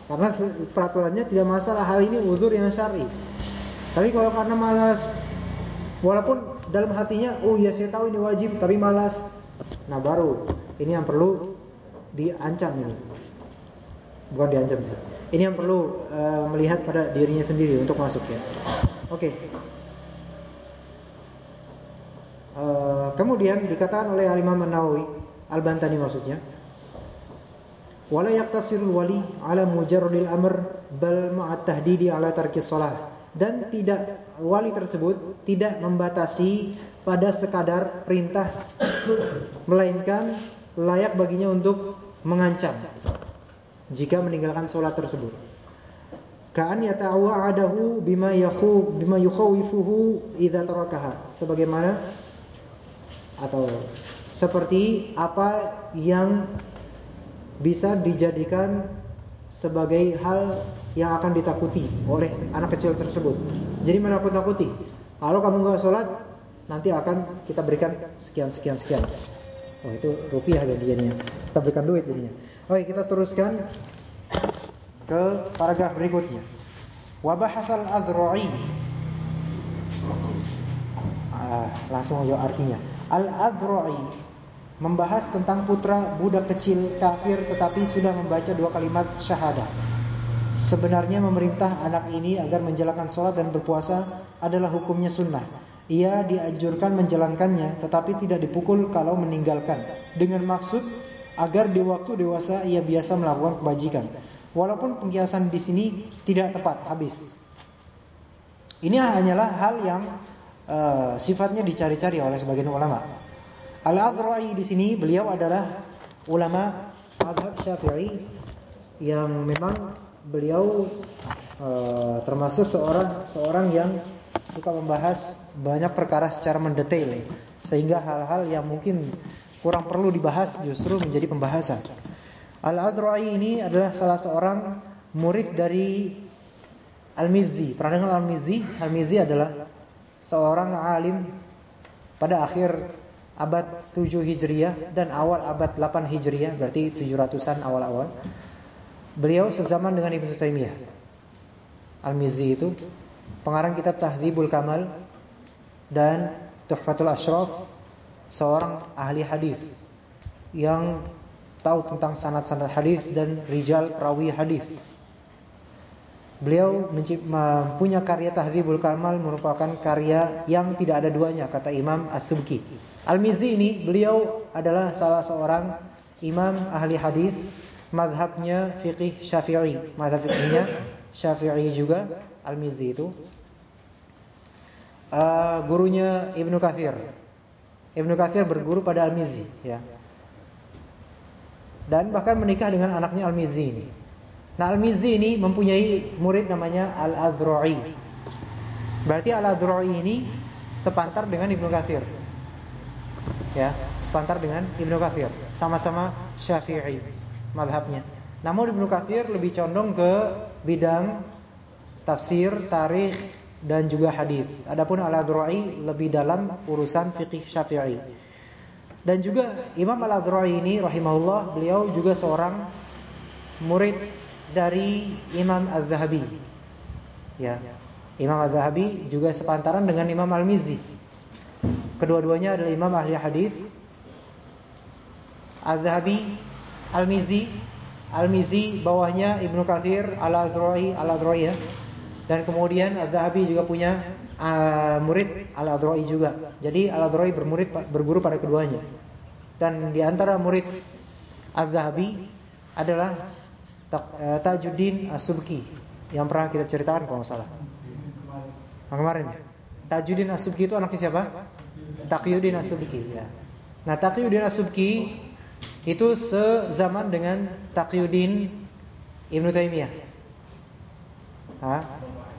Karena peraturannya tidak masalah hal ini uzur yang syar'i. Tapi kalau karena malas, walaupun dalam hatinya, oh ya saya tahu ini wajib, tapi malas. Nah baru ini yang perlu diancam ini. Bukan diancam sih. Ini yang perlu uh, melihat pada dirinya sendiri untuk masuk ya. Oke. Okay. Uh, eh, kemudian dikatakan oleh Al-Imam An-Nawawi, Al-Bantani maksudnya, wala yaqtasirul wali ala mujarradil amr bal ma'at tahdidi ala tarki shalah dan tidak wali tersebut tidak membatasi pada sekadar perintah melainkan layak baginya untuk mengancam jika meninggalkan sholat tersebut. Ka'an yata'awa'adahu bima yakhu bima yukhawifuhu idza tarakaha. Sebagaimana atau seperti apa yang bisa dijadikan sebagai hal yang akan ditakuti oleh anak kecil tersebut. Jadi menakut-nakuti. Kalau kamu nggak sholat, nanti akan kita berikan sekian sekian sekian. Oh itu rupiah jadinya. Kita berikan duit jadinya. Oke kita teruskan ke paragraf berikutnya. Wabahatsal azra'i. Ah, langsung aja artinya. Al azra'i membahas tentang putra budak kecil kafir tetapi sudah membaca dua kalimat syahadah. Sebenarnya memerintah anak ini agar menjalankan sholat dan berpuasa adalah hukumnya sunnah. Ia dianjurkan menjalankannya tetapi tidak dipukul kalau meninggalkan dengan maksud agar di waktu dewasa ia biasa melakukan kebajikan. Walaupun pengkiasan di sini tidak tepat habis. Ini hanyalah hal yang uh, sifatnya dicari-cari oleh sebagian ulama. Al-Adrai di sini beliau adalah ulama mazhab Syafi'i yang memang beliau uh, termasuk seorang seorang yang suka membahas banyak perkara secara mendetail sehingga hal-hal yang mungkin kurang perlu dibahas justru menjadi pembahasan. Al-Adrai ini adalah salah seorang murid dari Al-Mizzi. Pernah dengar Al-Mizzi? Al-Mizzi adalah seorang alim pada akhir abad 7 Hijriah dan awal abad 8 Hijriah, berarti 700-an awal-awal. Beliau sezaman dengan Ibnu Taimiyah. Al-Mizzi itu pengarang kitab Tahdhibul Kamal dan Tuhfatul Ashraf seorang ahli hadis yang tahu tentang sanad-sanad hadis dan rijal perawi hadis. Beliau punya karya Tahdzibul Kamal merupakan karya yang tidak ada duanya kata Imam As-Subki. Al-Mizzi ini beliau adalah salah seorang imam ahli hadis, mazhabnya fiqih Syafi'i. Mazhab fiqihnya Syafi'i juga Al-Mizzi itu. Uh, gurunya Ibnu Katsir. Ibnu Katsir berguru pada Al-Mizzi ya. Dan bahkan menikah dengan anaknya Al-Mizzi ini. Nah Al-Mizzi ini mempunyai murid namanya Al-Adhra'i. Berarti Al-Adhra'i ini sepantar dengan Ibnu Katsir. Ya, sepantar dengan Ibnu Katsir. Sama-sama Syafi'i madhabnya. Namun Ibnu Katsir lebih condong ke bidang tafsir, tarikh dan juga hadis. Adapun Al-Adhra'i lebih dalam urusan fikih Syafi'i. Dan juga Imam Al-Adhra'i ini rahimahullah, beliau juga seorang murid dari Imam Az-Zahabi. Ya. Imam Az-Zahabi juga sepantaran dengan Imam Al-Mizzi. Kedua-duanya adalah imam ahli hadis. Az-Zahabi, Al-Mizzi, Al-Mizzi bawahnya Ibnu Katsir, Al-Adhroi, Al-Adhroi ya. Dan kemudian Az-Zahabi juga punya uh, murid Al-Adhroi juga. Jadi Al-Adhroi bermurid berguru pada keduanya. Dan di antara murid Az-Zahabi adalah Eh, Tajuddin As-Subki yang pernah kita ceritakan kalau salah. Yang kemarin ya. Tajuddin As-Subki itu anaknya siapa? Taqiyuddin As-Subki ya. Nah, Taqiyuddin As-Subki itu sezaman dengan Taqiyuddin Ibnu Taimiyah.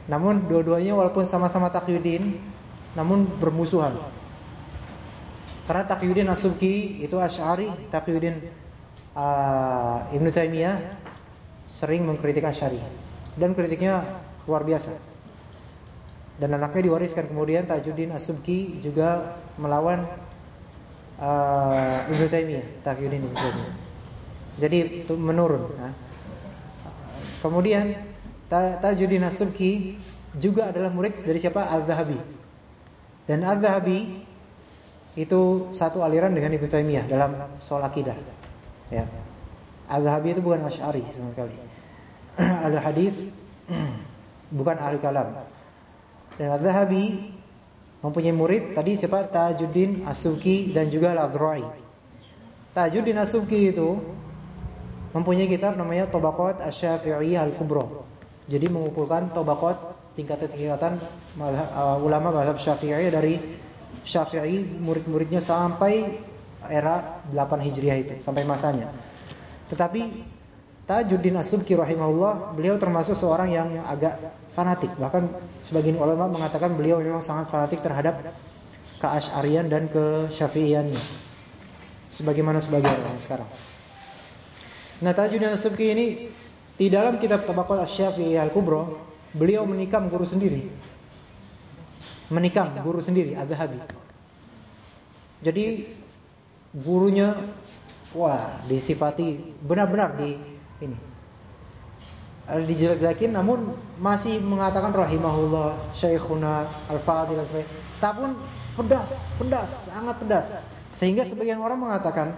Namun dua-duanya walaupun sama-sama Taqiyuddin namun bermusuhan. Karena Taqiyuddin As-Subki itu Asy'ari, Taqiyuddin uh, Ibnu Taimiyah sering mengkritik Asy'ari dan kritiknya luar biasa. Dan anaknya diwariskan kemudian Tajuddin As-Subki juga melawan uh, Ibnu Taimiyah, Tajuddin Ibnu Taimiyah. Jadi itu menurun. Nah. Kemudian Tajuddin As-Subki juga adalah murid dari siapa? Al-Zahabi. Dan Al-Zahabi itu satu aliran dengan Ibnu Taimiyah dalam soal akidah. Ya. Al-Zahabi itu bukan Asy'ari sama sekali. [clears throat] Al hadis [clears throat] bukan ahli kalam. Dan Al-Zahabi mempunyai murid tadi siapa? Tajuddin As-Subki dan juga Al-Adhra'i. Tajuddin As-Subki itu mempunyai kitab namanya Tabaqat Asy-Syafi'i Al-Kubra. Jadi mengumpulkan tabaqat tingkatan-tingkatan uh, ulama mazhab Syafi'i dari Syafi'i murid-muridnya sampai era 8 Hijriah itu, sampai masanya. Tetapi Tajuddin As-Subki rahimahullah, beliau termasuk seorang yang agak fanatik. Bahkan sebagian ulama mengatakan beliau memang sangat fanatik terhadap keasy'arian dan kesyafi'iannya. Sebagaimana sebagian orang sekarang. Nah, Tajuddin As-Subki ini di dalam kitab Tabaqat Asy-Syafi'i Al-Kubra, beliau menikam guru sendiri. Menikam guru sendiri, Az-Zahabi. Jadi gurunya wah disifati benar-benar di ini dijelek-jelekin namun masih mengatakan rahimahullah syekhuna al-fadil dan sebagainya tapi pedas pedas sangat pedas sehingga sebagian orang mengatakan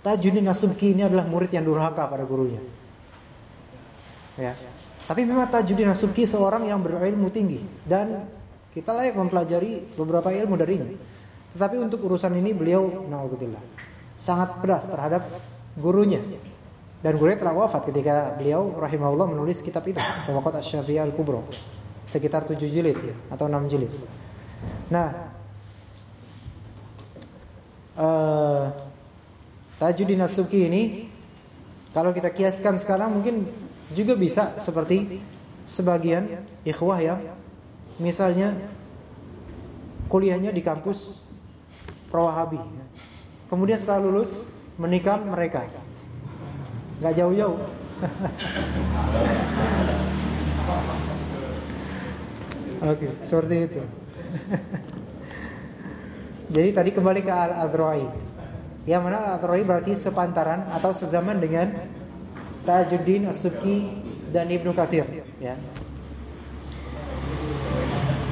Tajuddin Nasubki ini adalah murid yang durhaka pada gurunya ya tapi memang Tajuddin Nasubki seorang yang berilmu tinggi dan kita layak mempelajari beberapa ilmu darinya tetapi untuk urusan ini beliau naudzubillah sangat pedas terhadap gurunya. Dan gurunya telah wafat ketika beliau rahimahullah menulis kitab itu, Tabaqat Asy-Syafi'i Al-Kubra. Sekitar 7 jilid ya, atau 6 jilid. Nah, uh, Tajuddin As-Subki ini kalau kita kiaskan sekarang mungkin juga bisa seperti sebagian ikhwah yang misalnya kuliahnya di kampus Pro-Wahabi Kemudian setelah lulus menikah mereka. Gak jauh-jauh. [laughs] Oke, okay, seperti itu. [laughs] Jadi tadi kembali ke Al-Adhroi. Yang mana Al-Adhroi berarti sepantaran atau sezaman dengan Tajuddin As-Subki dan Ibnu Katsir, ya.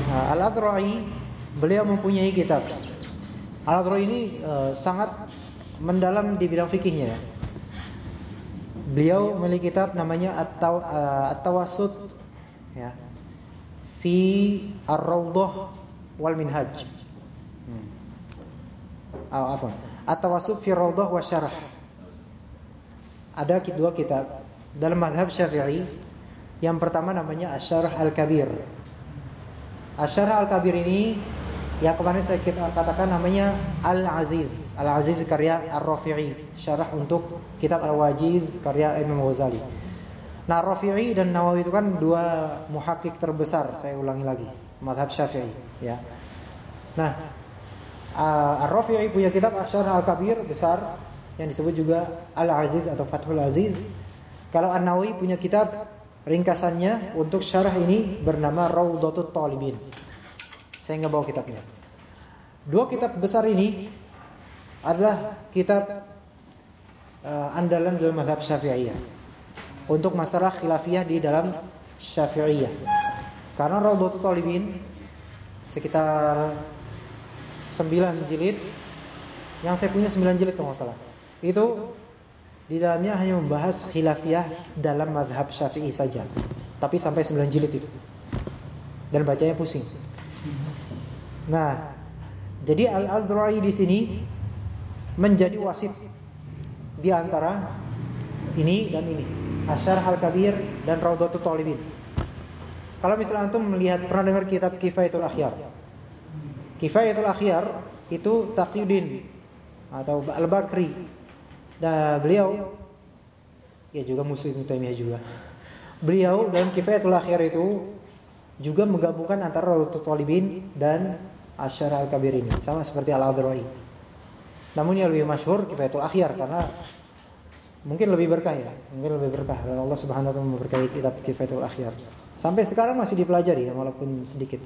Nah, Al-Adhroi beliau mempunyai kitab Al-Adhrawi ini uh, sangat mendalam di bidang fikihnya ya. Beliau memiliki kitab namanya At-Tawassut ya. Fi Ar-Raudhah wal Minhaj. Hmm. Oh, apa? At-Tawassut fi Raudhah wa Syarah. Ada dua kitab dalam madhab Syafi'i. Yang pertama namanya Asyarah Al-Kabir. Asyarah Al-Kabir ini yang kemarin saya kita katakan namanya Al-Aziz. Al-Aziz karya Ar-Rafi'i, syarah untuk kitab Al-Wajiz karya Imam Ghazali. Nah, Rafi'i dan Nawawi itu kan dua muhakkik terbesar, saya ulangi lagi, madhab Syafi'i, ya. Nah, Ar-Rafi'i punya kitab Asyarah Al-Kabir besar yang disebut juga Al-Aziz atau Fathul Aziz. Kalau An-Nawawi punya kitab ringkasannya untuk syarah ini bernama Raudhatut Talibin. Saya nggak bawa kitabnya. Dua kitab besar ini adalah kitab uh, andalan dalam mazhab Syafi'iyah untuk masalah khilafiyah di dalam Syafi'iyah. Karena Raudhatul Talibin sekitar 9 jilid yang saya punya 9 jilid kalau nggak salah. Itu di dalamnya hanya membahas khilafiyah dalam mazhab Syafi'i saja. Tapi sampai 9 jilid itu. Dan bacanya pusing. Nah, jadi Al-Adrai di sini menjadi wasit di antara ini dan ini. Asyar Al-Kabir dan Raudhatul Talibin. Kalau misalnya antum melihat pernah dengar kitab Kifayatul Akhyar. Kifayatul Akhyar itu Taqiyuddin atau Al-Bakri. Dan beliau ya juga musuh Ibnu Taimiyah juga. Beliau dalam Kifayatul Akhyar itu juga menggabungkan antara Raudhatul Talibin dan Asyara Al-Kabir ini sama seperti Al-Adrai. Namun yang lebih masyhur Kifayatul Akhyar karena mungkin lebih berkah ya, mungkin lebih berkah dan Allah Subhanahu wa taala memberkahi kitab Kifayatul Akhyar. Sampai sekarang masih dipelajari ya walaupun sedikit.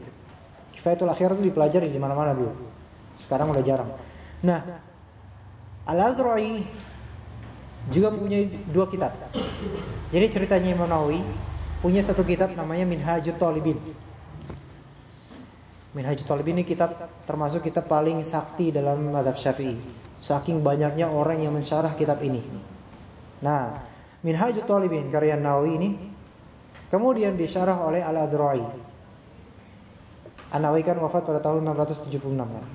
Kifayatul Akhyar itu dipelajari di mana-mana dulu. Sekarang udah jarang. Nah, Al-Adrai juga punya dua kitab. Jadi ceritanya Imam Nawawi punya satu kitab namanya Minhajut Talibin. Minhajul Talibin ini kitab termasuk kitab paling sakti dalam madhab syafi'i. Saking banyaknya orang yang mensyarah kitab ini. Nah, Minhajul Talibin karya Nawawi ini kemudian disyarah oleh Al-Adrai. An-Nawawi kan wafat pada tahun 676 kan.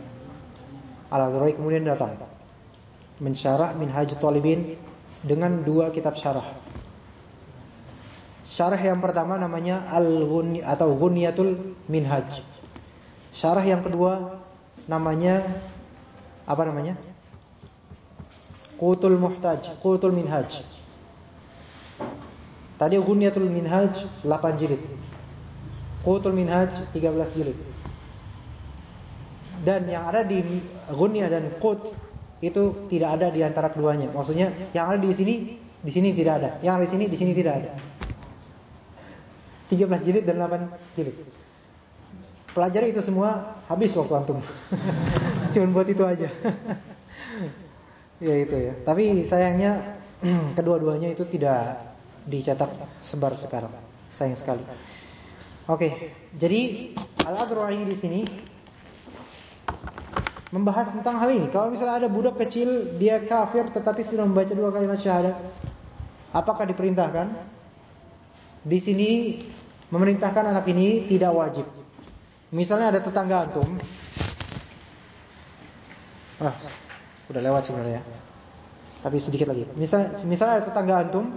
Al-Adrai kemudian datang mensyarah Minhajul Talibin dengan dua kitab syarah. Syarah yang pertama namanya Al-Ghuni atau Ghuniyatul Minhaj. Syarah yang kedua namanya apa namanya? Qutul Muhtaj, Qutul Minhaj. Tadi Ghuniyatul Minhaj 8 jilid. Qutul Minhaj 13 jilid. Dan yang ada di Ghunyah dan Qut itu tidak ada di antara keduanya. Maksudnya yang ada di sini di sini tidak ada. Yang ada di sini di sini tidak ada. 13 jilid dan 8 jilid pelajari itu semua habis waktu antum. [laughs] Cuman buat itu aja. [laughs] ya itu ya. Tapi sayangnya [clears throat] kedua-duanya itu tidak dicetak sebar sekarang. Sayang sekali. Oke, jadi Al-Adrai di sini membahas tentang hal ini. Kalau misalnya ada budak kecil dia kafir tetapi sudah membaca dua kalimat syahadat, apakah diperintahkan? Di sini memerintahkan anak ini tidak wajib. Misalnya ada tetangga antum. Ah, udah lewat sebenarnya. Tapi sedikit lagi. Misal misalnya ada tetangga antum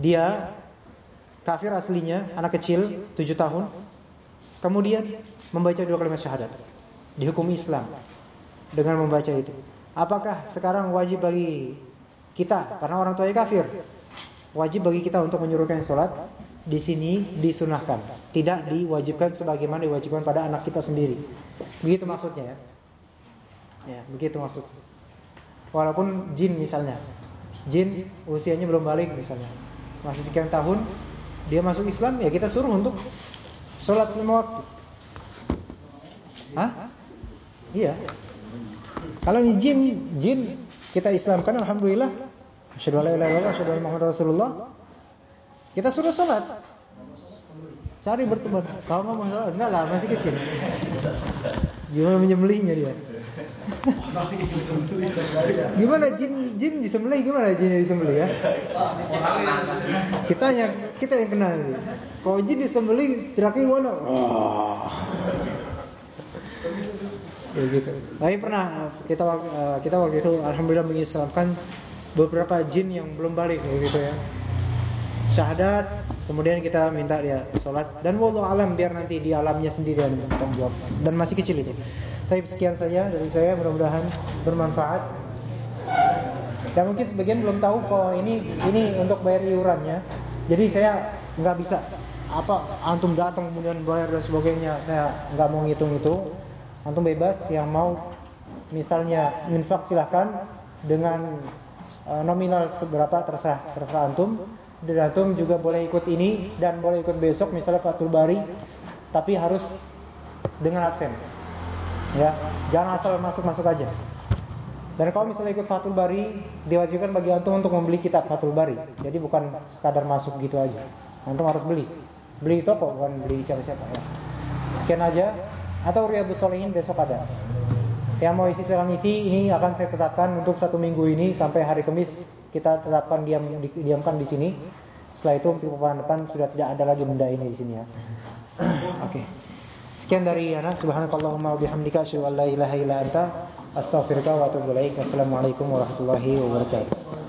dia kafir aslinya, anak kecil 7 tahun, kemudian membaca dua kalimat syahadat. Dihukum Islam dengan membaca itu. Apakah sekarang wajib bagi kita karena orang tuanya kafir? Wajib bagi kita untuk menyuruhkan sholat di sini disunahkan, tidak diwajibkan sebagaimana diwajibkan pada anak kita sendiri. Begitu maksudnya ya. Ya, begitu maksud. Walaupun jin misalnya, jin usianya belum balik misalnya, masih sekian tahun, dia masuk Islam ya kita suruh untuk sholat lima waktu. Hah? Iya. Kalau jin, jin kita Islamkan, alhamdulillah. Asyhadu an la ilaha illallah, Rasulullah. Kita suruh sholat. Cari berteman. Kalau mau sholat, enggak lah, masih kecil. Gimana menyembelihnya dia? [laughs] gimana jin jin disembelih gimana jin disembelih ya? Kita yang kita yang kenal. Kalau jin disembelih teriaknya gimana? Oh. Ya gitu. Tapi pernah kita eh, kita waktu itu alhamdulillah mengislamkan beberapa jin yang belum balik begitu ya. Syahadat, kemudian kita minta dia sholat dan wallahu alam biar nanti di alamnya sendirian tanggung jawab. Dan masih kecil itu. Tapi sekian saja dari saya mudah-mudahan bermanfaat. Dan mungkin sebagian belum tahu kalau ini ini untuk bayar iurannya. Jadi saya nggak bisa apa antum datang kemudian bayar dan sebagainya. Saya nggak mau ngitung itu. Antum bebas yang mau misalnya infak silahkan dengan uh, nominal seberapa terserah terserah antum. Dan antum juga boleh ikut ini dan boleh ikut besok misalnya Fatul Bari tapi harus dengan absen. Ya, jangan asal masuk-masuk aja. Dan kalau misalnya ikut Fatul Bari, diwajibkan bagi antum untuk membeli kitab Fatul Bari. Jadi bukan sekadar masuk gitu aja. Antum harus beli. Beli toko, bukan beli siapa-siapa ya. Sekian aja atau Riyadhus Shalihin besok ada. Yang mau isi silang isi ini akan saya tetapkan untuk satu minggu ini sampai hari Kamis kita tetapkan diam diamkan di sini. Setelah itu pekan depan sudah tidak ada lagi benda ini di sini ya. [clears throat] Oke. Okay. Sekian dari anak subhanakallahumma wabihamdika asyhadu an la ilaha wa atubu. Wassalamualaikum warahmatullahi wabarakatuh.